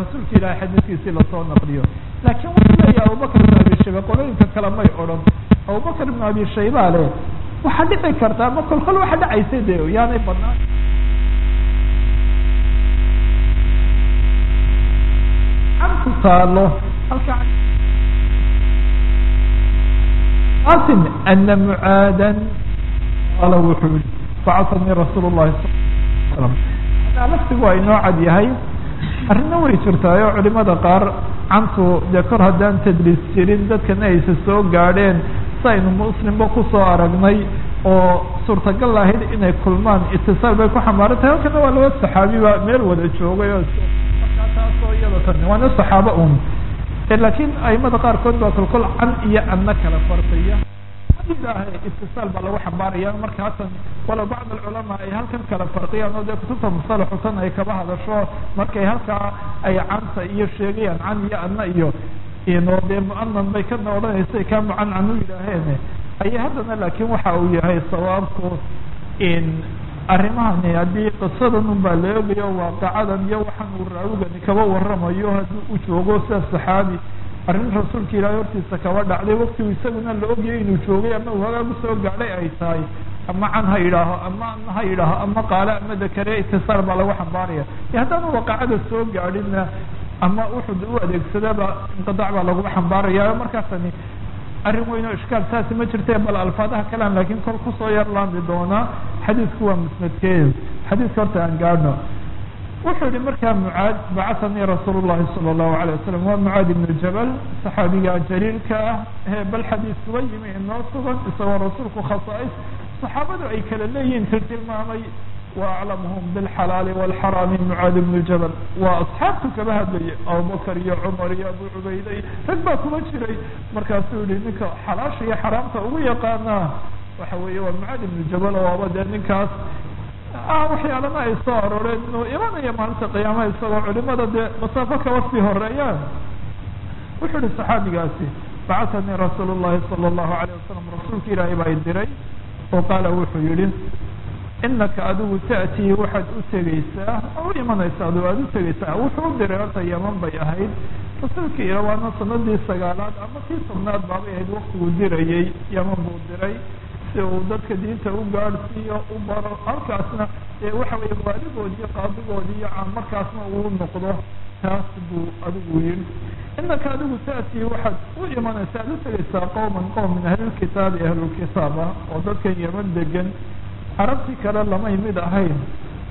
Rasuulka ilahay xadiiskiisii la soo naqliyo. Laakiin wuxuu abubakr ibn abi shayba qolooyinka kale may odhan. Abubakr ibn abi shayba le waxaa dhici karta ama kol kol waxa dhacaysa de yaanay badnaan ku taalo asin ana mucaadan qaala wuxuu yihi bacatanii rasuul llahi sal slam laftigu waa inoo cad yahay arrina way jirtaay oo culimada qaar cantu dee kor haddaan tadliis jirin dadkana aysa soo gaadheen si aynu muslimba ku soo aragnay. Oo suurtagal ahayd inay kulmaan itisaal bay ku xambaaran tahay halkana waa laba saxaabiba meel wada joogay oo taasoo iyada tan waana saxaabo un laakiin aimada qaarkood baa kolkol can iyo anna kala farqiya itisaal baa lagu xambaaraya. Markaasan walow bacd alculamaa ay halkan kala farqiyaan oo dee kutubta musalaxu tan ay kaba hadasho markay halkaa ay canta iyo sheegayaan can iyo anna iyo ino dee muanan bay kana odhanaysa kaa mucancan u yidhaaheen ayay haddana laakiin waxa uu yahay sawaabku in arrimahani haddii qisadan un baa la eegayo waaqacadan iyo waxaan uu raawigani kaba waramayo haddii u joogo sida saxaabi. Arrin rasuulka ilaahay hortiisa kaba dhacday waktigu isaguna la ogyahay inuu joogay ama uu hagaagu soo gaadhay ay tahay. Ama can ha yidhaaho ama ha yidhaaho ama qaale ama dakare itisaal baa lagu xambaaraya. E haddaanu waqacada soo gaadhinna ama wuxuu u adeegsadaba inqidaac baa lagu xambaaraya. Markaasani arrin weyn oo ishkaal taasi ma jirte bal alfaadaha kalean laakiin kol ku soo yar laami doonaa xadiidku waa musnadkeeda xadiidka horta aan gaadhno wuxuu yihi markaa mucaad bacahanii rasuul llahi sala allahu alayh wasalam waa mucaad ibnu jabal saxaabiga jaliilka ah ee bal xadiiskuba yimi inoo sugan isagoo rasuulku khasaais saxaabadu ay kala leeyihiin tiltilmaamay waaclamhum bilxalaali walxaraami mucaad ibnu jabal waa asxaabtu kaba hadlayay abubakar iyo cumar iyo abu cubayde iyo rag baa kuma jiray markaasuu yihi ninka xalaasha iyo xaraamta ugu yaqaanaa waxa weeye waa mucaad ibnu jabal oo aba dee ninkaas waxyaalana ay soo arooreen inuu imanaya maalinta qiyaamaha isagoo culimada dee masaafo kaba sii horeeyaan wuxuu yihi saxaabigaasi bacatanii rasuul sala allahu alayh wasalam rasuulka ilaahay baa i diray oo qaala wuxuu yihi inaka adigu ta'tii waxaad u tegeysaa oo u imanaysa adigu aada u tegeysaa wuxuu diray horta yaman bay ahayd. Rasuulka ila waana sanadii sagaalaad ama kii tobnaad baabay ahayd waktiguu dirayey yaman buu diray. Si uu dadka diinta u gaadhsiiyo u baro halkaasna ee waxa weeye waaligoodi iyo qaadigoodi iyo markaasna uu noqdo taas buu adigu yidhi. Inaka adigu ta'tii waxaad u imanaysaa aad u tegeysaa qowman qowm min ahlilkitaabi ahlulkitaab ah oo dadkan yaman degan carabtii kale lamay mid ahayn.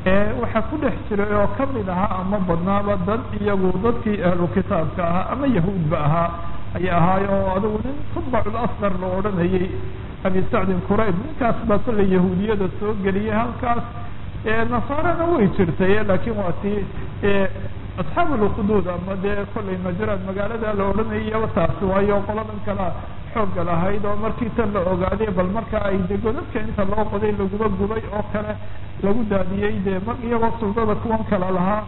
Ee waxaa ku dhex jiray oo ka mid ahaa ama badnaaba dad iyagu dadkii ahlu kitaabka ahaa ama yahuudba ahaa ayay ahaayo oo adigu nin tubacul asqar la odhanayay abi sacdin qurayb ninkaas baa kollay yahuudiyada soo geliyay halkaas nasaarana way jirtay laakiin waa tii asxaab ulukhuduud ama dee kollay najraan magaalada la odhanayay taasi waayo qoladan kalea xoogga lahayd oo markii tan la ogaaday bal markaa ay de godadka inta loo qoday laguba gubay oo kale lagu daadiyey dee mar iyagoo suldada kuwan kale lahaa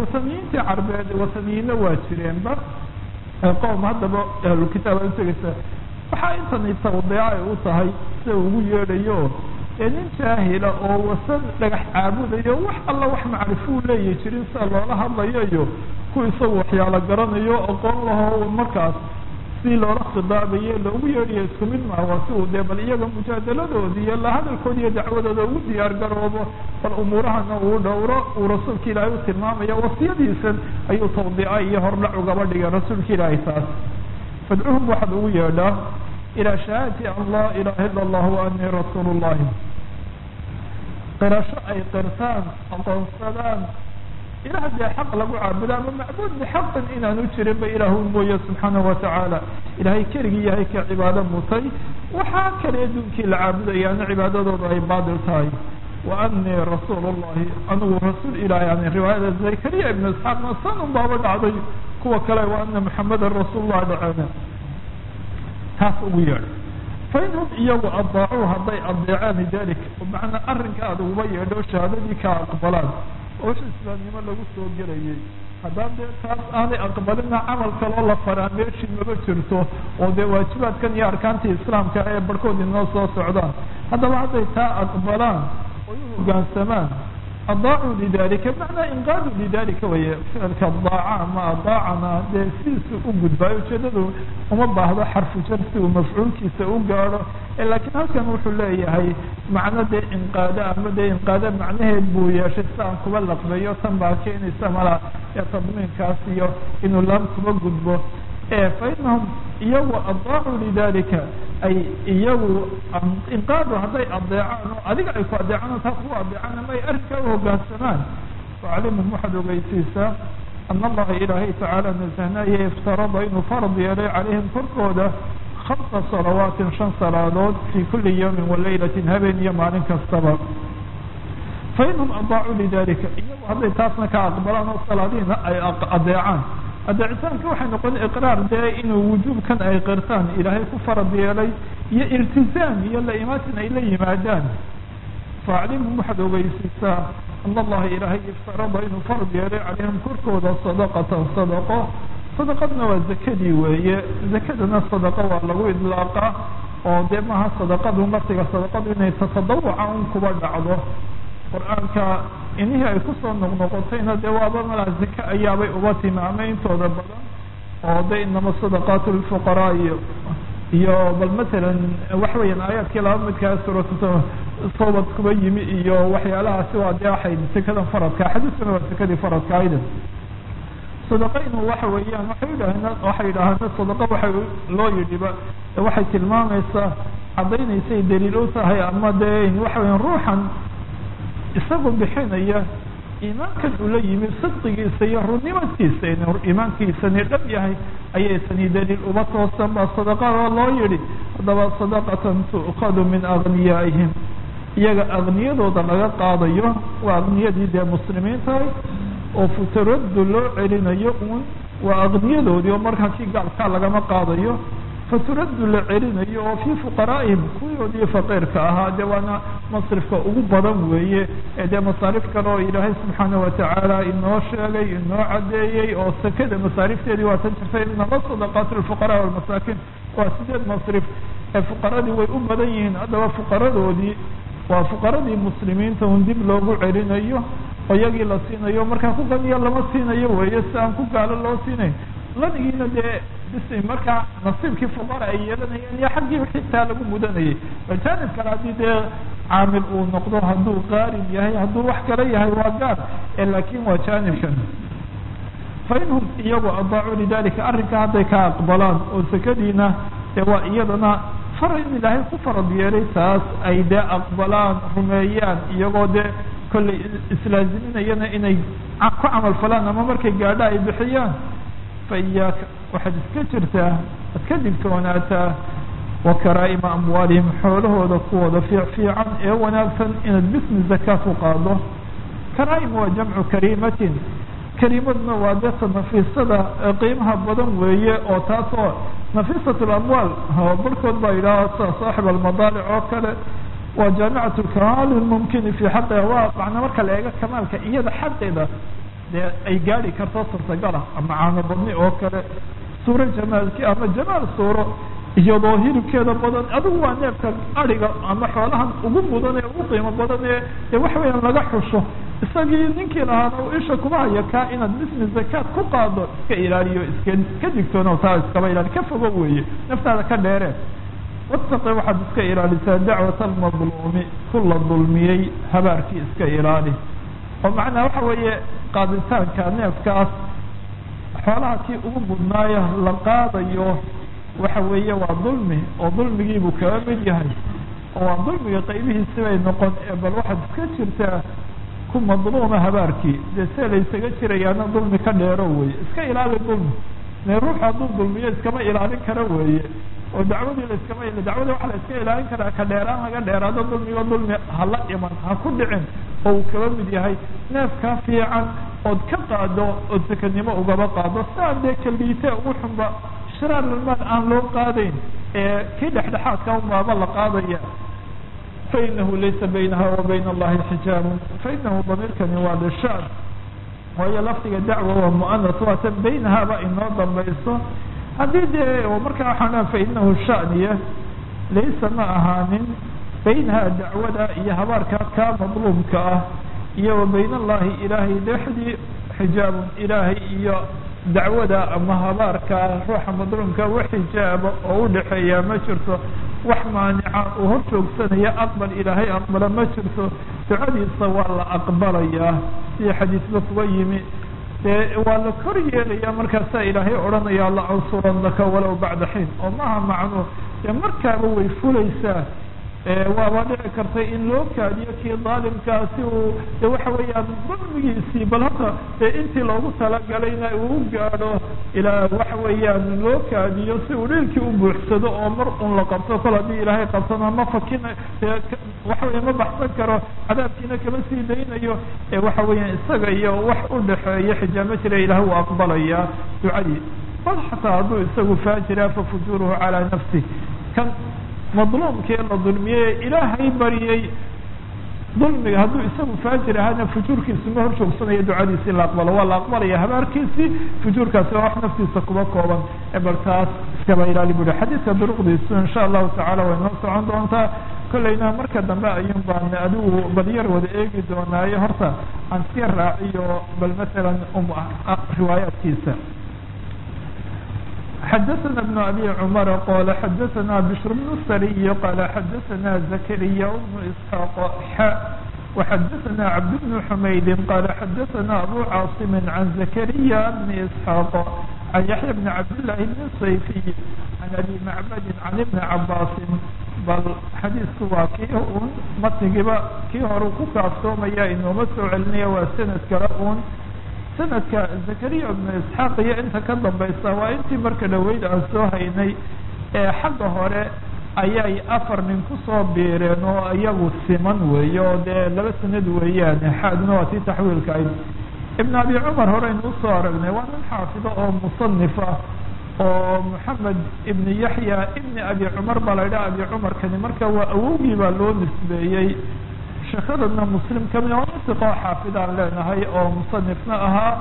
wataniyiintii carbeed wataniyiinna waa jireenba qowm haddaba ahlulkitaab ay utegeysa waxaa intani tawdiica ay u tahay sida ugu yeedhayo ee nin jaahila oo wasan dhagax caabudayo wax alla wax macrifuu leeyi jirin sida loola hadlayo iyo ku isagu waxyaalo garanayo aqoon laho markaas si loola khidaabaye loogu yeedhayo isku mid maa waa si uu dee bal iyaga mujaadaladoodi iyo la hadalkooda iyo dacwadooda ugu diyaar garoobo bal umuurahana uu dhowro uu rasuulka ilaahay u tilmaamayo wasiyadiisan ayuu tawdiica iyo hordhac ugaba dhigay rasuulka ilaahay taas. Fadcuhum waxaad ugu yeedhaa ilaa shahaadati an laa ilaha ila allah wa anii rasuul llahi qirasho ay qirtaan aqoonsadaan ilaah dee xaq lagu caabudo ama macbuud bixaqin inaanu jirin ba ilaahu mooye subxaanahu watacaala ilaahay keligii yahay ka cibaado mutay. Waxaa kale adduunkii la caabudayaana cibaadadooda ay baatil tahay. Wa anii rasuul llahi anigu rasuul ilahi yani riwaayada zakariya ibnu isxaaqna sanun baaba dhacday. Kuwa kale wa ana maxamedan rasuul lah dhaceena taas ugu yeedho fainhum iyagu adaacuu hadday adeecaan lidalik macnaa arrinka aada uguba yeedho shahaadadii ka aqbalaan wix islaamnimo lagu soo gelayay haddaan dee taas aanay aqbalina camal kaloo la faraa meeshii maba jirto oo dee waajibaadkan iyo arkaantii islaamka ee barhkood inoo soo socdaan haddaba hadday taa aqbalaan oy u hoggaansamaan adaacuu lidalika macnaa inqaadu lidalika weye ficilka daaca ama adaacana dee sidiisu u gudbaayo ujeedadu uma baahdo xarfu jar si uu mafcuulkiisa u gaadho laakiin halkan wuxuu leeyahay macno dee inqaado ama dee inqaado macnaheed buu yeeshay si aan kuba laqbeeyo tan baa keenaysa mala ee tadmiinkaas iyo inuu laam kuba gudbo. Fainahum iyagu adaacuu lidalika ay iyagu inqaadu hadday adeecaan oo adiga ay ku adeecaan taas ku adeecaan ama ay arrinkaa uhogaansamaan faaclimhum waxaad ogeysiisaa ana allaha ilaahay tacaala nasahnaye iftarada inuu farad yeelay calayhim korkooda hamsa salawaatin shan salaadood fii kuli yawmin walaylatin habeen iyo maalin kastaba fainhum adaacuu lidalika iyagu hadday taasna ka aqbalaan oo salaadiina ay adeecaan adeecitaanka waxay noqon iqraar dee inuu wujuubkan ay qirtaan ilaahay ku farad yeelay iyo iltizaam iyo la imaatin ay la yimaadaan faaclimhum waxaad ogeysiisaa ana allaha ilaahay iftarada inuu farad yeelay calayhim korkooda sadaqatan sadaqo sadaqadna waa zakadii weeye. Zakadana sadaqa waa lagu idlaaqa oo dee maaha sadaqadu martiga sadaqadu inay tatadawuca un kuba dhacdo. Qur'aanka inihii ay ku soo noqnoqotayna dee waaba malaa zake ayaabay uba tilmaamay intooda badan oo de inama sadaqaatu lfuqaraa iyo iyo bal matalan waxa weeyaan aayaadkii laba midkaa suuratu tawbad kuba yimi iyo waxyaalahaasi waa dee waxay sekadan faradka xadiiskana waa sekadii faradka aydan sadaqa inuu waxa weeyaan waxay yidhaahna waxay yidhaahna sadaqa waxa loo yidhiba waxay tilmaamaysaa caddaynaysay daliil u tahay ama dee waxa weeyaan ruuxan isagu bixinaya iimaankan ula yimi sidqigiisa iyo runnimadkiisa inuu iimaankiisani dhab yahay ayay tani daliil uba toosan baa sadaqada loo yidhi. Haddaba sadaqatan tu'khadu min agniyaa'ihim iyaga agniyadooda laga qaadayo waa agniyadii dee muslimiin tahay oo futuraddu loo celinayo uun waa agniyadoodii oo markaa gaalkaa lagama qaadayo. Faturaddu la celinayo oo fii fuqaraa'ihim kuwoodii faqiirka ahaa dee waana masrifka ugu badan weeye. Ee dee masaarif kale oo ilaahay subxaana watacaala inoo sheegay inoo caddeeyey oo sakada masaarifteedii waa tan jirtay inama sadaqaatu lfuqaraa walmasaakiin waa sideed masrif ee fuqaradii way u badan yihiin haddaba fuqaradoodii waa fuqaradii muslimiinta un dib loogu celinayo iyagii la siinayo markaa ku ganiya lama siinayo weeye si aan ku gaalo loo siinayn lanigiina dee markaa nasiibkii fuqara ay yeelanayeen iyo xaggii xitaa lagu mudanayay. Majaanib kale haddii dee caamil uu noqdo hadduu qaarib yahay hadduu wax kale yahay waa gaar. Laakin waa jaanibkan fa inhum iyagu adaacuu lidalika arrinka hadday ka aqbalaan oo sakadiina dee waa iyadana fara in ilaahay ku farad yeelay taas ay dee aqbalaan rumeeyaan iyagoo dee kollay islaaziminayana inay ku camal falaan ama markay gaadho ay bixiyaan. Fa iyaaka waxaad iska jirtaa ad ka digtoonaataa wa karaa'ima amwaalihim xoolahooda kuwooda fiic fiican ee wanaagsan inaad bismi zakaat u qaado karaa'im waa jamcu kariimatin. Kariimadna waa deta nafiisada qiimaha badan weeye oo taas oo nafisat lamwaal barhkood baa yidhaha saaxib almadaalic oo kale waa jaamicat lkamaali lmumkini fi xaqiha waa macnaa marka la eego kamaalka iyada xaqeeda dee ay gaadi karto suurtagala ama caano badni oo kale suuro jamaalki ama jamaal suuro iyadoo hilibkeeda badan adigu waa neefka ariga ama xoolahan ugu mudan ee ugu qiimo badan ee dee waxa weeyaan laga xusho isagii ninkii lahaana u isha kuma hayo kaa inaad bismi zakaat ku qaado iska ilaaliyo iska ka digtoono taa iskaba ilaali ka fogo weeye naftaada ka dheere wataqi waxaad iska ilaalisaa dacwata almadluumi ku la dulmiyey habaarkii iska ilaali oo macnaha waxa weeye qaaditaanka neefkaas xoolaha kii ugu mudnaaya la qaadayo waxa weeye waa dulmi oo dulmigiibuu kaga mid yahay. Oo waa dulmiga qaybihiisi bay noqon ee bal waxaad iska jirtaa ku madluuma habaarkii. Dee see laysaga jirayaana dulmi ka dheero weeye. Iska ilaali dulmi. Mee ruux hadduu dulmiyo iskama ilaalin kara weeye. Oo dacwadii la iskama dacwada waxa la iska ilaalin karaa ka dheeraan laga dheeraado dulmigo dulmi hala iman ha ku dhicin. Oo uu kaba mid yahay neefkaa fiican ood ka qaado ood sakanimo ugaba qaado. Siaan dee kaliite ugu xunba shiraarlmaal aan loo qaadayn ee kii dhexdhexaadka umaaba la qaadaya fainahu laysa baynaha wa bayna allahi xijaabun fainahu damiirkani waa lishaan waayo lafdiga dacwa waa muanas waatan baynahaaba inoo dambayso haddii dee markaa waxaan fainahu shaniya laysa ma ahaanin baynaha dacwada iyo habaarka kaa madluumka ah iyo wa bayn allahi ilaahay dhexdii xijaabun ilaahay iyo dacwada ama habaarka ruuxa madluumka wax xijaaba oo udhexeeya ma jirto wax maanica uu hor joogsanaya aqbal ilaahay aqbala ma jirto. Ducadiisa waa la aqbalayaa sida xadiisba kuga yimi. Waa la kor yeelaya markaasaa ilaahay odhanaya la ansuranaka walow bacda xiin. Oo maha macnu dee markaaba way fulaysaa waaba dhici kartay in loo kaadiyo kii daalimkaa si uu de waxa weeyaan dulmigiisii bal dee intii loogu talagalayna uu gaadho ilaa waxa weeyaan loo kaadiyo si uu dhilkii u buuxsado oo mar un la qabto. Kol haddii ilaahay qabsana ma fakina waxa weya ma baxsan karo cadaabkiina kama sii daynayo. Waxa weeyaan isaga iyo wax u dhexeeya xijaamo jira ilaah uu aqbalayaa ducadii. Bal hadduu isagu faajira fa fujuruhu calaa nafsi kan madluumkee la dulmiyey ilaahay bariyey. Dulmiga hadduu isagu faajir ahaana fujuurkiisi ma hor joogsanayo ducadiisi la aqbalo. Waa la aqbalaya habaarkiisii fujuurkaasi waa wax naftiisa kuba kooban. Bal taas iskaba ilaali buri xadiidka duruqdiisu insha allahu tacala way noo socon doontaa. Kollayna marka dambe ayuun baan adigu badyar wada eegi doonaayo. Horta aan sii raaciyo bal masalan riwaayaadkiisa xdثna بن أbي cمر qال xdثna بشhr بن السري qال xdثna زكريa بن إسحاq ح وxdثna بن حmayd qال xdثna أbو cاaصم عن زكريa بن إسحاq عن يحyى بن cبداللh بن السyفي عن أbي معبd عن بن cbاs bal xadiisku waa kii un matnigiba kii hore ku kaaftoomaya inooma soo celinaya waa sanad kale sanadka zakariya ibnu isxaaq iyo inta ka dambaysa waa intii marka dhaweyd aan soo haynay ee xagga hore ayay afar nin ku soo biireen oo iyagu siman weeye oo dee laba sanad weeyaan xaadna waa sii taxwiilka ayd ibn abi cumar horeynu u soo aragnay waa nin xaafido oo musanif ah oo maxamed ibn yaxya ibni abi cumar baa la idhaha abi cumar kani marka waa awowgii baa loo nisbeeyey sheekadana muslim waa nasiqoo xaafidaan leenahay oo musanifna ahaa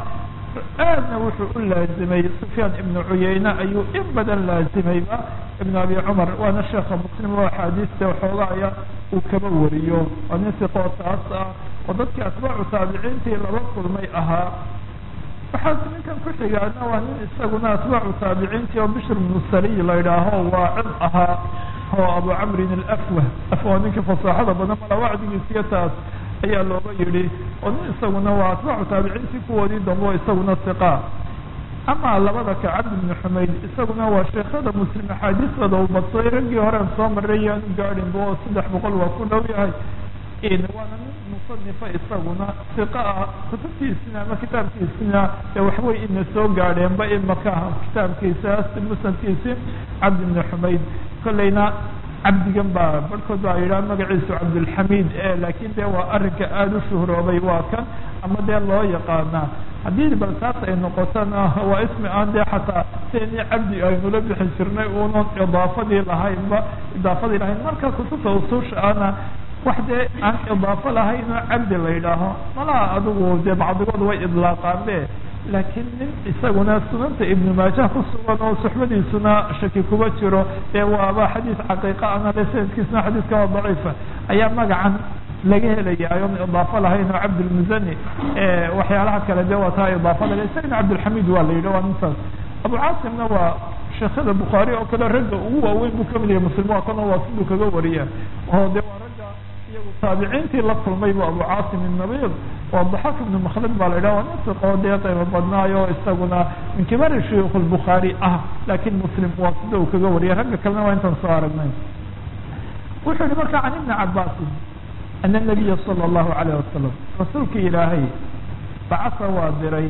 aadna wuxuu u laazimay sufyaan ibnu cuyeyne ayuu in badan laazimayba ibn abi cumar waana sheekha muslim oo axaadiista waxoogaaya uu kaba wariyo waa nin siqoo taas ah oo dadkii atbaacu taabiciintii laba kulmay ahaa waxaa ninkan ku xigaana waa nin isaguna atbaacu taabiciintii oo bishr bnu sariy la yidhaaho waa cid ahaa oo abu camrin alafwah afwah ninkii fasaaxada badan mala wacdigiisiyo taas ayaa looga yidhi oo nin isaguna waa atbaacu taabiciintii kuwoodii dambe isaguna siqa ama labada ka cabdi bni xumayd isaguna waa sheekada muslim axaadiisooda uu badsaday raggii horean soo maray yaanu gaadhinba oo saddex boqol waa ku dhow yahay. Waana nin musanifa isaguna siqa ah kutubtiisina ama kitaabkiisina ee waxwey ina soo gaadheenba imaka kitaabkiisaas musnadkiisi cabdi bni xumayd kolleyna cabdigan baa barhkood baa yidhaha magaciisu cabdulxamiid. E laakin dee waa arrinka aada u shuhroobay waa kan ama dee loo yaqaanaa haddii bal taas ay noqotona waa ismi aan dee xataa seni cabdi aynula bixi jirnay unan idaafadii lahaynba idaafadii lahayn. Marka kutubta usuusha ana wax dee aan idaafo lahayn oo cabdi la yidhaaho malaha adigu dee bacdigood way idlaaqaanbe laakiin nin isaguna sunanta ibnu maajah ku sugan oo suxbadiisuna shaki kuba jiro ee waaba xadiis caqiiqa ana le sanadkiisuna xadiiska waa daciifa ayaa magacan laga helaya oon idaafo lahayn oo cabdilmuzani waxyaalaha kale de waa taa idaafa laga isagana cabdilxamiid waa la yidhi waa nintaas abu caasimna waa sheekada bukhaari oo kale ragga ugu waaweyn buu ka mid yahay muslim waa kana waa siduu kaga wariya oo de taabiciintii la kulmay bu abu caasim inabiid waa daxaak ibnu makhlad baa la yidhaha waa nin siqoo dee qiimo badnaayo isaguna min kibaari shuyuukh lbukhaari ah laakin muslim waa sida uu kaga wariya ragga kalena waa intaan soo aragnay. Wuxuu yihi marka can ibni cabaasin ana nabiya sala allahu alayh wasalam rasuulka ilaahay bacasa waa diray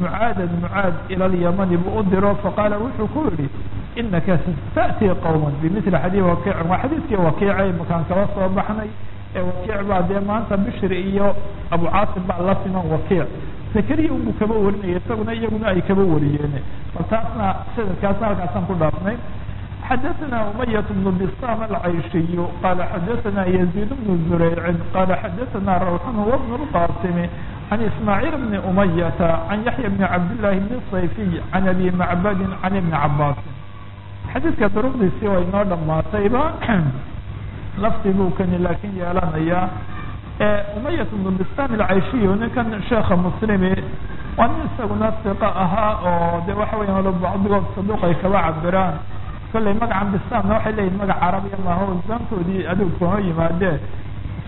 mucaadan mucaad ila lyamani buu u diro faqaala wuxuu ku yihi inaka sata'tii qowma bimili xadii wakiicin waa xadiiskii wakiicay makaan kala soo baxnay wakiic baa dee maanta bishir iyo abu caasim baa la siman wakiic. Zakariya unbuu kaba warinaya isaguna iyaguna ay kaba wariyeen. Fataasna sanadkaasna halkaasaan ku dhaafnay. Xadaثna umayة بن bsam alcayshiy qala xadaثna yaزيid بn zurayci qala xadaثna rawxan wbn اlqasim عan ismaaعiil bn umayata عan yaحya bn cabdالlahi bn sayfiy عan abi macbadi عan ibn cabaasi xadiidka duruqdiisii way noo dhamaatayba laftiguu kani laakiin yeelanaya umayat bnu bisam alcayshiyu ninkan sheekha muslimi waa nin isaguna iqa ahaa oo de waxa weya alo bacdigood saduuq ay kaba cabiraan kollay magacan bisamna waxay leeyihiin magac carabiya maaho dantoodii aduug kama yimaadeen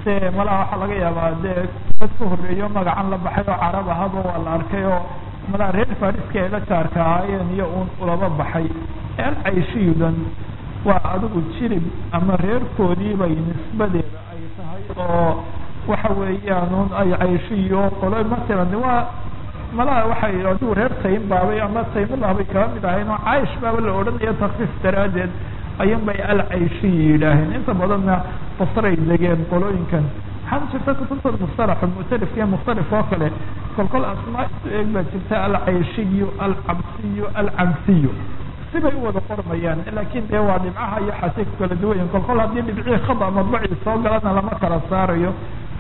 se malaha waxaa laga yaabaa dee dad ka horreeyo magacan la baxay oo carab ahaba waa la arkay oo malaha reer fariski ay la jaarka ahaayeen iyo uun ulaba baxay. Alcayshiyu dan waa adigu jirib ama reerkoodii bay nisbadeeda ay tahay oo waxa weeyaan un ay cayshiyo qolo. Matalan waa malaha waxay adigu reer taym baabay ama taymullah bay kaba mid ahayn oo caish baaba la odhanaya takfiif daraaddeed ayun bay alcayshiyi yidhaaheen inta badanna basray degeen qolooyinkan. Waxaana jirta kutubta mustalax mutalifka iyo mukhtalif oo kale kolkol asmaa isu eeg baa jirta alcayshiyu alcabsiyu alcamsiyu sibay u wada qormayaan laakiin dee waa dhibcaha iyo ku kala duwan. Yihin kolkol haddii dhibcii khada madbacii soo galana lama kala saarayo.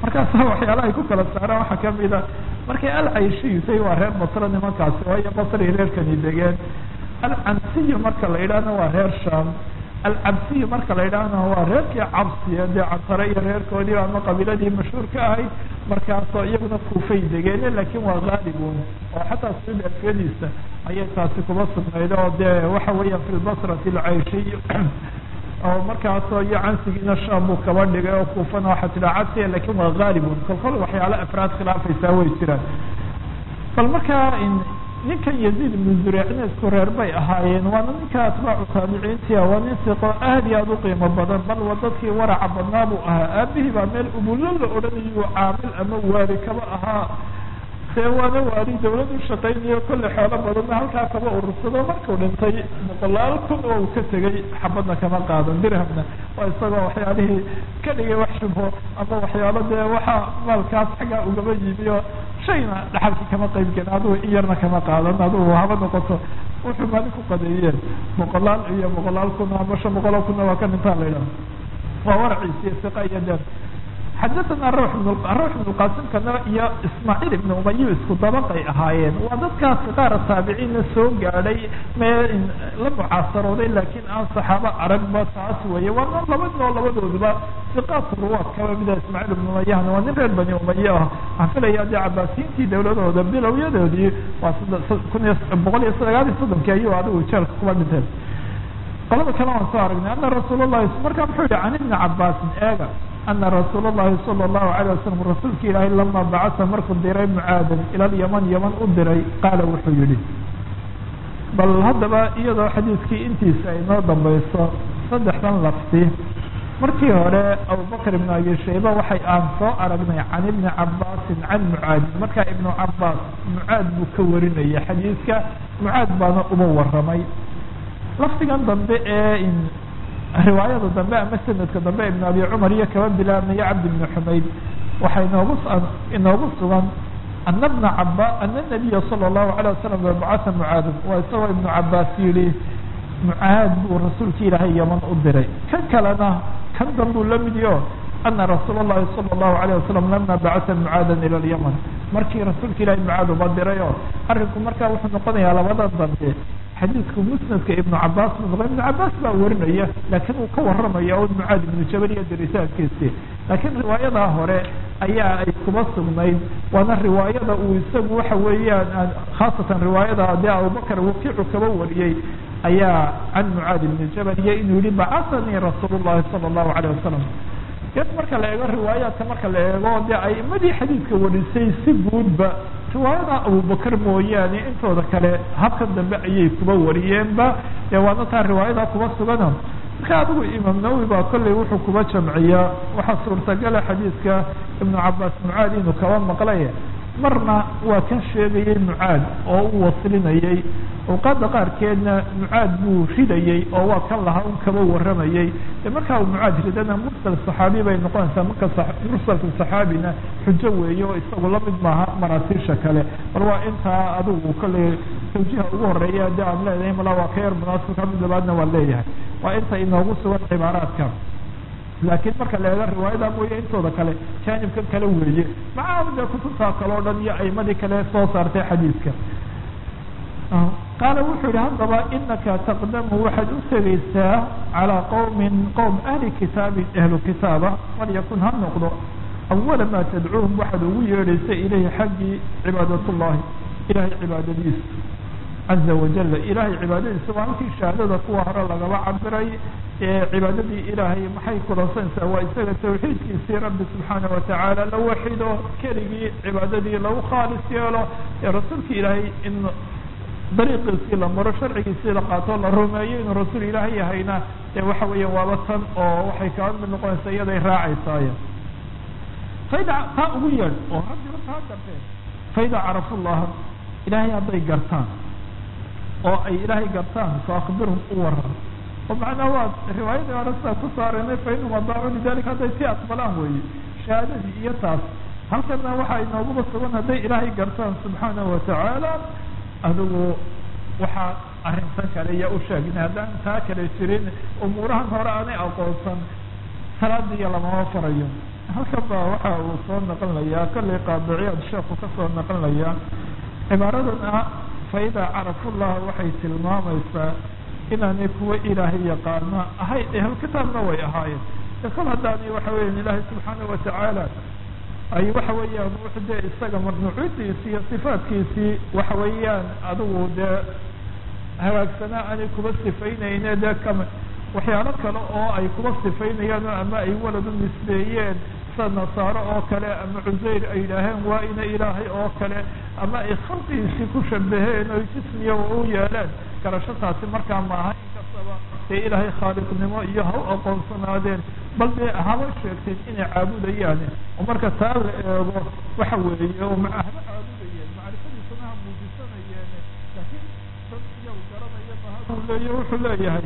Markaasa waxyaalaha ay ku kala saaraan waxaa kamida markay alcayshiysay waa reer basro nimankaasi waayo basray reerkani degeen. Alcamsiyu marka la yidhaahna waa reer sham alcabsiyu marka la yidhaahna waa reerkii cabsiya dee cantare iyo reerkoodii ama qabiiladii mashhuurka ahayd markaasoo iyaguna kuufay degeen laakiin waa haalibun oo xataa suud alfiyadiisa ayay taasi kuba sugnayd oo dee waxa weeyaan fi lbasrati alcayshiy oo markaasoo iyo cansigiina shaam buu kaba dhigay oo kuufana waxaa tidhaa cadsiya laakiin waa haalibun kolkol waxyaalo afraad khilaafaysaa way jiraan. Bal markaa ninkan yaziid ibnu zureycna isku reer bay ahaayeen waana ninka atbaacu taabiciintia waa nin siqo aad iyo aada u qiimo badan bal waa dadkii waraca badnaa buu ahaa. Aabihii baa meel ubullo la odhanayo caamil ama waali kaba ahaa see waana waali dawlad u shaqaynayo kolle xoolo badanna halkaa kaba urursado markuu dhintay boqolaal kun oo uu ka tegay xabadna kama qaadan dirhamna waa isagoo waxyaalihii ka dhigay wax shubho ama waxyaalo dee waxa maalkaas xaggaa ugaba yimiyo shayna dhaxalkii kama qayb gelin adugu in yarna kama qaadan adugu haba noqoto wuxuu maalin ku qadeeyeen boqolaal iyo boqolaal kun ama shan boqoloo kunna waa ka dhintaan la yidhaha waa waraciisi iyo siqa iyo deen ibn ruux ibnu qaasimkana iyo ismaaciil ibnu umayo isku dabaqay ahaayeen waa dadkaas qaar taabiciinna soo gaadhay mee la mucaasarooday laakiin aan saxaabo aragba taas weeye waa labadoo labadooduba siqaat ruwaad kaba mida ismaaciil ibnu umayahna waa nin reer bani umaye ah waxaan filaya dee cabaasiyiintii dawladooda bilowyadoodii waa kun boqol iyo sagaal iyo soddonkii ayuu adigu jeelka kuba dhinteen qolada kale waan soo aragnay ana rasuul markaa muxuu yihi can ibni cabaasin eega ana rasuul llahi sala allahu alayh wasalam rasuulka ilaahay lama bacasa markuu diray mucaadan ila lyaman yaman u diray qaala wuxuu yihi bal haddaba iyadoo xadiiskii intiisa ay noo dambayso saddexdan lafti markii hore abubakr ibnu abi shayba waxay aan soo aragnay can ibni cabaasin can mucaadin markaa ibnu cabaas mucaad buu ka warinaya xadiiska mucaad baana uba waramay lafdigan dambe ee riwaayada dambe ama sanadka dambe ibn abi cumar iyo kaba bilaabmaya cabdi ibni xumayd waxay inoogu inoogu sugan ana bna caba ana nabiya sala allahu alayh wasalam bacasa mucaadin waa isagoo ibnu cabaas yihi mucaad buu rasuulka ilaahay yaman u diray. Kan kalena kan dambuu la midiyo ana rasuul llahi sala allahu alayh wasalam lama bacasa mucaadan ila lyaman markii rasuulka ilahay mucaad uba diray oo arrinku markaa wuxuu noqonayaa labada dambe xadiidku musnadka ibnu cabaas buu noqon ibnu cabaas baa warinaya laakiin uu ka waramaya o mucaad ibnu jabal iyo diritaankiisi laakiin riwaayadaa hore ayaa ay kuba sugnayd waana riwaayada uu isagu waxa weeyaan khaasatan riwaayada dee abubakar wakiicu kaba wariyey ayaa can mucaad ibni jabal iyo inuu yihi bacasanii rasuul llahi sala allahu alayh wasalam yad marka la eego riwaayaadka marka la eego dee aimadii xadiidka warisay si guudba riwaayada abubakar mooyaane intooda kale habkan dambe ayay kuba wariyeenba. Dee waana taa riwaayada kuba sugana marka adigu imaam nawowi baa kollay wuxuu kuba jamciyaa. Waxaa suurtagala xadiidka ibnu cabaas mucaad inuu kaba maqlay marna waa kan sheegayay mucaad oo u waslinayay awqaada qaarkeedna mucaad buu ridayey oo waa kan lahaa un kaba waramayey de markaa mucaad ridana mursal saxaabi bay noqonaysaa marka mursalka saxaabina xujo weeye oo isagu la mid maaha maraasiisha kale. Bal waa intaa adigu kollay tawjiha ugu horreeya de aan leedahay malaa waa ka yar munaasibka mid labaadna waa leeyahay. Waa inta inoogu sugan cibaaraadka laakiin marka la riwaayada mooye intooda kale jaanibkan kale weeye. Maca de kutubtaa kale o dhan iyo aimadii kale soo saartay xadiidka. Qaala wuxuu yihi haddaba inaka taqdamu waxaad u tegaysaa calaa qowmin qowm ahli kitaabin ahlu kitaaba walyakun ha noqdo. Awala maa tadcuuhum waxaad ugu yeedhaysa ilayhi xaggii cibaadatullahi ilahay cibaadadiisa caza wajala ilahay cibaadadiisa waa halkii shahaadada kuwa hore lagaba cabiray ee cibaadadii ilaahay maxay kulansanaysaa waa isaga tawxiidkiisii rabbi subxaana watacaala la waxido keligii cibaadadii lagu khaalis yeelo. Ee rasuulka ilaahay in dariiqiisii la maro sharcigiisii la qaato la rumeeyo inuu rasuul ilaahay yahayna dee waxa weeya waaba tan oo waxay kaga mid noqonaysaa iyaday raacaysaaye fayda taa ugu yeedh oo rabbiba taa garteen fayda carafu llaha ilaahay hadday gartaan oo ay ilaahay gartaan fa akbirhum u waran oo macnaha waa riwaayadii hore sidaa ku saaranay fa inhum adaacu lidalika hadday si aqbalaan weeye shahaadadii iyo taas. Halkana waxa inooguba sugan hadday ilaahay gartaan subxaanahu watacaala adigu waxaa arrintan kale iyo u sheegna haddaan taa kale jirin umuurahan hore aanay aqoonsan salaadiiyo lamama farayo. Halkan ba waxa uu soo naqonlayaa kollay qaadiciyaad sheekhu ka soo naqonlayaa cibaaradan ah faida carafullah waxay tilmaamaysaa inaanay kuwa ilaahay yaqaana ahayn ehel kitaabna way ahaayeen. De kol haddaanay waxa weyan ilaahay subxaana watacaala ay waxa weeyaan wuxu dee isaga marnuucidiisi iyo sifaadkiisii waxa weeyaan adigu dee hagaagsanaa aanay kuba sifaynayne dee kama waxyaalo kale oo ay kuba sifaynayaan ama ay walad u nisbeeyeen sida nasaaro oo kale ama cusayr ay yidhaaheen waa ina ilaahay oo kale ama ay khalqigiisii ku shabaheen oy jismiya u yeeleen garasho taasi markaa maaha inkastaba dee ilaahay khaaliqnimo iyo ha u aqoonsanaadeen. Bal dee haba sheegteen inay caabudayaan. Oo marka taa la eego waxa weeye oo haba caabudayeen macrifadiisana ha muujisanayeen laakiin dad garanaya mahaduu leeya wuxuu leeyahay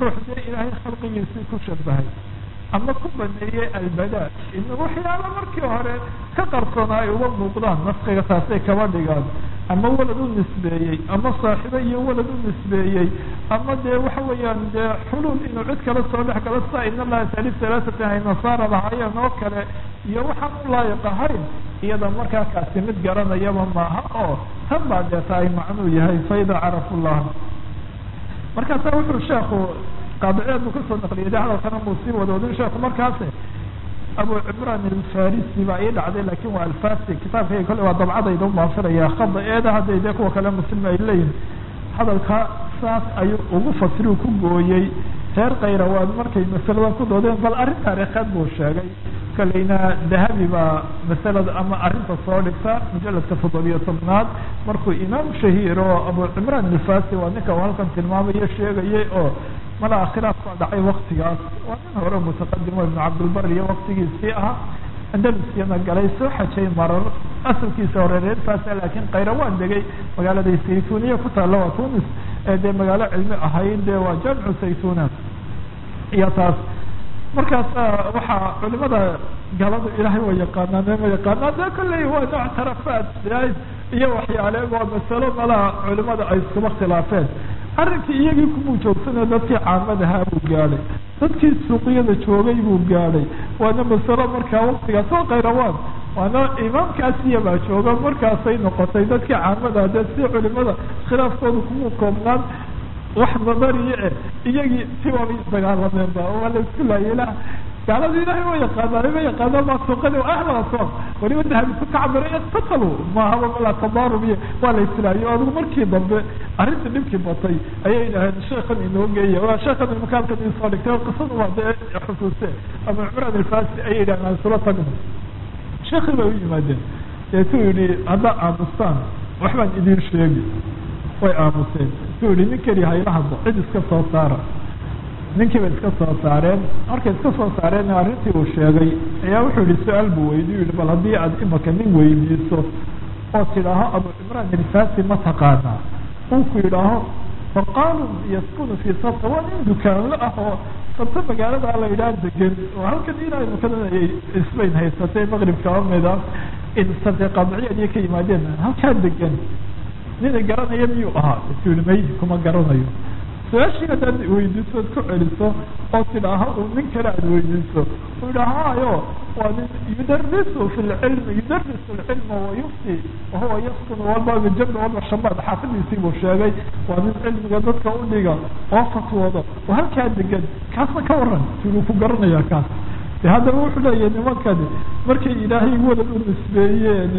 ruux dee ilaahay khalqigiisii ku shabahay ama ku baneeyey albadaad in waxyaala markii hore ka qarsoona ay uga muuqdaan naskiga taasay kaba dhigaan. Ama walad u nisbeeyey ama saaxibo iyo walad u nisbeeyey ama dee waxa weeyaan dee xuluul inuu cid kala soo dhex galo sida in allaha taalif salaasatan ay nasaara lahaayeen oo kale iyo waxaan u laayiq ahayn iyada markaa kaasi mid garanayaba maaha oo tan baa deeta ay macnuu yahay faida carafu llah markaasa wuxuu sheekhu qaadiciyeed buu ka soo naqliyay hadalkana muu sii wadoodin sheekhu markaasi. Abu cimran alfarisi baa ii dhacday laakiin waa alfasi kitaabkayga kolle waa dabcadayda ubaafiraya khada eeda hadday dee kuwa kale muslim ay leeyihiin hadalka saas ayuu ugu fasiriu ku gooyey. Reer kayrawaan markay masalada ku doodeen bal arrin taariikheed buu sheegay. Kaleyna dahabi baa masalada ama arrinta soo dhigta mujaladka toddobiyo tobnaad. Markuu imaam shahiir oo abu cimran alfasi waa ninka halkan tilmaamayo sheegayay oo malaa khilaaf baa dhacay waktigaas waa nin hore mutaqadimo ibnu cabdilbar iyo waktigiisii ahaa andalusyana galay soo xajay marar. Asalkiisa hore reer fasa laakiin kayrawaan degay. Magaalada saytuniya ku taalla waa tunis. Ee dee magaalo cilmi ahayd dee waa jamcu saytuna iyo taas. Markaasa waxaa culimada galadu ilaahay waa yaqaanaan ma yaqaanaan. De kolley waa nooc tarafaad iyo waxyaale waa masalo malaha culimada ay iskuma khilaafeen arrinkii iyagii kumuu joogsanao dadkii caamadahaa buu gaadhay dadkii suuqyada joogay buu gaadhay waana masalo markaa waktigaas oo kayrawaan waana imaamkaasiya baa jooga markaasay noqotay dadkii caamada dee si culimada khilaafkooda kumuu koobnaan. Wax nadariye eh. Iyagii si waabay isdagaalameen ba waa la isku laayay la gaalada ilahay waa yaqaanaa ma yaqaana ma suuqada ahla suuq waliba dahabiku ka cabira iqtatalu mahaba mala tadaarub iyo waa la islaayo adigu markii dambe arrinta dhibkii batay ayay yidhaaheen sheekan inoo geeya waa sheekan makaalkan isoo dhigtay qisada waa dee xusuuse ama cumraan alfasi ayay yidhahdeen aan isula tagno sheekii bay u yimaadeen deetuu yidhi haddaa aamustaan waxbaan idiin sheegi way aamuseen tu yihi nin keliya hayla hadlo cid iska soo saara ninkii bay iska soo saareen markay iska soo saareen arrintii uu sheegay ayaa wuxuu yihi su'aal buu weydiy yihi bal haddii aad imaka nin weydiiso oo tidhaaho abu cimraan ilfasi ma taqaanaa uu ku yidhaaho faqaalun yaskunu fii sabta waa nin dukaanlo ah oo sabta magaalada la yidhaha degen oo halkan ilaahay makadan ay isbayn haysatay maqribka amida in sade qadciyeed iyo ka yimaadeen halkaa degan nina garanaya miyuu ahaa? Isu yihi may kuma garanayo su'aashii haddaad weydiiso ad ku celiso oo tidhaaha uu nin kale aad weydiiso uu yidhaha hayo waa nin yudarisu fi lcilmi yudarisu lcilma wayufti wahuwa yaskun walba bijabna walba shamaad xaafadiisii buu sheegay waa nin cilmiga dadka udhiga oo fatwoodo oo halkaa degan kaasna ka waran siduu ku garanaya kaas haddaba wuxuu leeyahay nimankani markay ilaahay walad u nisbeeyeen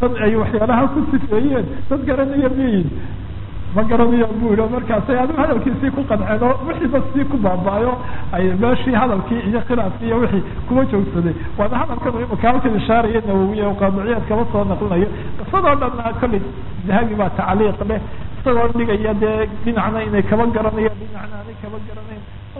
dad ay waxyaalaha ku sifeeyeen dad garanaya miyin ma garanayo bu yihi markaasay adigu hadalkiisii ku qanceen oo wixiiba sii ku baaba'ayo ay meeshii hadalkii iyo khilaafkii iyo wixii kuma joogsaday. Waana hadalkan imaka halkan ishaaraya nawowiya oo kaba soo naqlinayo qisadoo dhanna kolley dahabi baa tacliiq leh isagoo dhigaya dee dhinacna inay kaba garanayaan dhinacna aanay kaba garanayn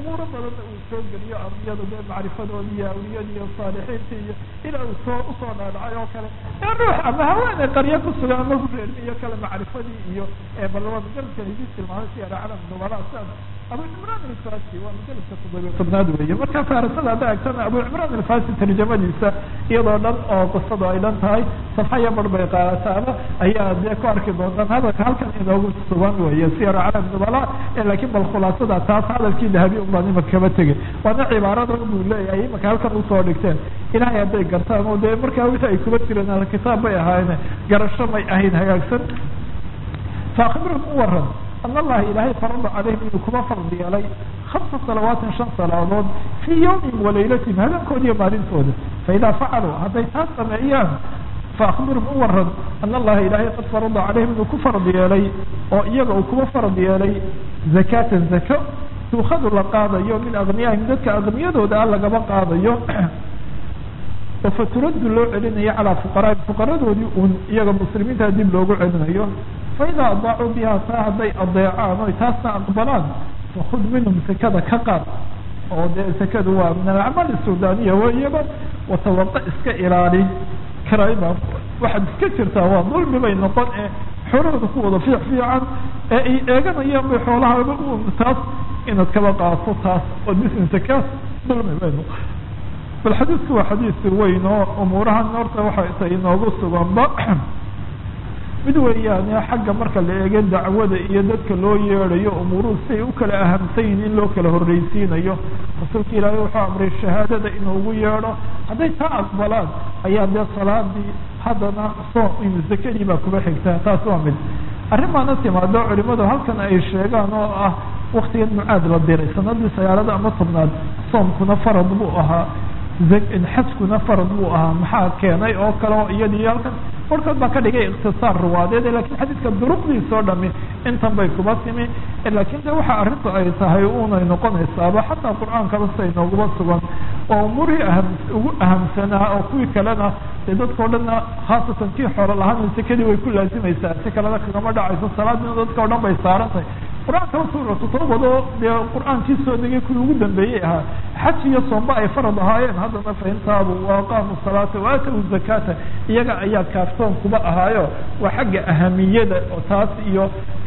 umuuro badanna uu soo geliyo ambiyada dee macrifadoodi iyo awliyada iyo saalixiinta iyo ilaa uu soo u soo dhaadhacay oo kale. Ee ruux ama haweeney qaryo ku sugan ama ku reermi iyo kale macrifadii iyo balaba majalkan idin tilmaamay si ara calam nubala sidaas abu cimraan alfasi waa majalka toddobiyo tobnaad weeye marka faarasada hadda agtana abu cimraan alfasi tarjamadiisa iyadoo dhan oo qisadu ay dhan tahay safxaya bar bay qaadataaba ayaa dee ku arki doontaan hadalka halkan inoogu sugan weeye si ara calam nubala laakiin bal khulaasada taas hadalkii dahabi unbaan imaka kaba tegay waana cibaarada buu leeyahay imaka halkan u soo dhigteen ilahay hadday gartaan oo dee markaa wixii ay kuba jireen alkitaab bay ahaayeen garasho may ahayn hagaagsan faakbirhum u waran an allaha ilaahay farada caleyhim inuu kuma farad yeelay hamsa salawaatin shan salaadood fii yawmihim walaylatihim habeenkooda iyo maalintooda. Faidaa facaluu hadday taas sameeyaan faakbirhum u waran an allaha ilaahay qad farada caleyhim inuu ku farad oo iyaga uu kuma farad yeelay zakatan zako. Tuukadu la qaadayo min akniyaahim dadka akniyadooda ah lagaba qaadayo. Oo faturaddu loo celinayo calaa fuqaraai fuqaradoodii uun iyaga muslimiinta dib loogu celinayo faidaa adaacuu biha taa hadday adeecaan oy taasna aqbalaan fakud minhum sekada ka qaad oo dee sekadu waa min alacmaal suudaniya weyaba watawaqa iska ilaali karayba waxaad iska jirtaa waa dulmi bay noqon ee xoolahooda ku wada fiic fiican ee ay eeganayaan bay xoolahaba u taas inaad kaba qaato taas oo bismi sakaas dulmi bay noqon bal xadiidku waa xadiis weyn oo umuurahan horta waxay tay inoogu suganba mid weeyaane xagga marka la eego dacwada iyo dadka loo yeedayo umuuruhu siay u kala ahamsan yihiin in loo kala horreysiinayo rasuulka ilaahay wuxuu amray shahaadada inuu ugu yeedho. Hadday taa aqbalaan ayaa dee salaadii haddana soom zakadii baa kuba xigtaa taas waa mid. Arrin baana timaado culimadu halkan ay sheegaan oo ah waktigan mucaad la diray. Sanadii sagaalada ama tobnaad soomkuna farad buu ahaa. Xajkuna farad buu ahaa. Maxaa keenay oo kale oo iyadii halkan warkood baa ka dhigay ikhtisaar riwaadeed laakiin xadiidka duruqdiisa oo dhami intan bay kuba timi laakiin de waxa arrintu ay tahay unay noqonaysaaba xataa qur'aankaba siday nooguba sugan oo umuurihii aham ugu ahamsanaa oo kuwii kalena dee dadkao dhanna khaasatan kii xoolo lahaan sekadii way ku laazimaysaa si kalena kagama dhacayso salaadina dadka dhan bay saarantahay qur'aankaba suuratu tawbado dee qur'aankii soo degay kuwii ugu dambeeyey ahaa. Xaj iyo soomba ay farad ahaayeen. Haddana faintaabu waaqaamu salaata waatawu zakata. Iyaga ayaa kaaftoon kuba ahaayo. Waa xagga ahamiyada taas iyo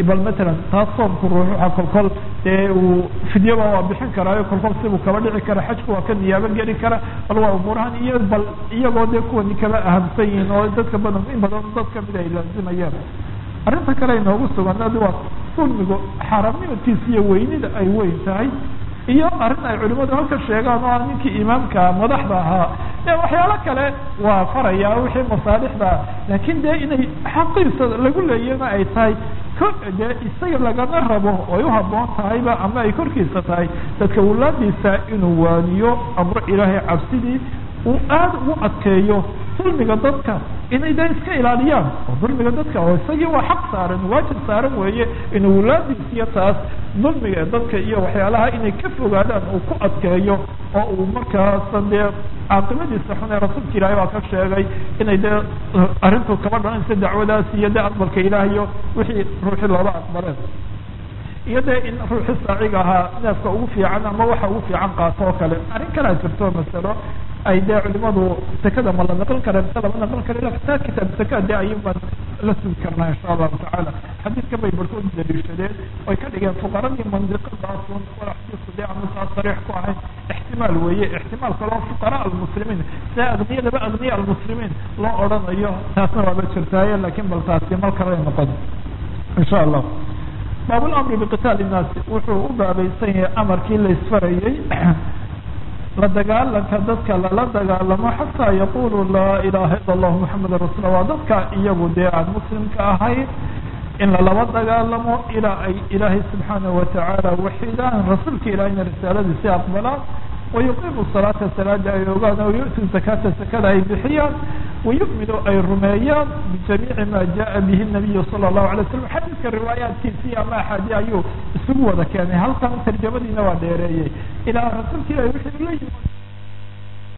bal matalan taas soomku ruux waxaa kolkol dee uu fidyaba waa bixin karaayo kolkol sibuu kaba dhici kara xajku waa ka niyaabo geli kara bal waa umuurahan iyo bal iyagoo dee kuwani kaba ahamsan yihiin oo dadka badan in badan dad ka mid ay laazimayaan arrinta kale ay noogu suganadi waa dulmigu xaaraamnimadkiisa iyo weynida ay weyn tahay iyo arrin ay culimadu halka sheegaan oo ah ninkii imaamka madaxda ahaa. Waxyaalo kale waa faraya wixii masaalixda laakin dee inay xaqiisa lagu leeyana ay tahay dee isaga lagama rabo oy uhaboon tahayba ama ay korkiisa tahay. Dadka wulaadiisa inuu waaniyo amro ilaahay cabsidii uu aada ugu adkeeyo dulmiga dadka inay de iska ilaaliyaan oo dulmiga dadka oo isagii waa xaq saaran waajib saaran weeye inuu wulaadiisiyo taas dulmiga dadka iyo waxyaalaha inay ka fogaadaan uu ku adkeeyo oo uu markaasa dee caaqibadiisa xun ee rasuulka ilaahay baa ka sheegay inay dee arrintu kaba dhalanaysa dacwadaas iyo dee aqbalka ilaah iyo wixii ruuxi looba aqbaleen iyo dee in ruuxi saaciga ahaa neefka ugu fiican ama waxa ugu fiican qaato oo kale. Arrin kalea jirto masalo ay dee culimadu sekada ma la naqlin kara mise lama naqlin kara ila taa kitaab seka de ayun baan la sugi karnaa insha allahu tacaala. Xadiidka bay barkood daliishadeen oy ka dhigeen fuqaradii mandiqadaasun wala xadiisku dee ama saa sariix ku ahayn ixtimaal weeye ixtimaal kaloo fuqaraa almuslimiin sida agniyadaba agniya almuslimiin loo odhanayo taasna waaba jirtaaye laakiin bal taasi mal kalay noqon. Insha allah baabulamri biqitaali innaasi wuxuu u baabaysan yahay amarkii la isfarayey la dagaalanka dadka lala dagaalamo xataa yaqulu laa ilaha ila allahu maxameda rasuula waa dadka iyagu dee aan muslimka ahayn in lalaba dagaalamo ilaa ay ilaahay subxaanahu watacaala waxidaan rasuulka ilahayna risaaladiisi aqbalaan wayuqiimu salaata salaada ay ogaan o yu'tu zakata sakada ay bixiyaan wayu'minu ay rumeeyaan bijamiici ma jaءa bihi nabiyu sala allahu alay slam xadiidka riwaayaatkiisii ama axaadi ayuu isugu wada keenay halkan tarjamadiina waa dheereeyey ilaa rasuulka ilahi wixii la yimid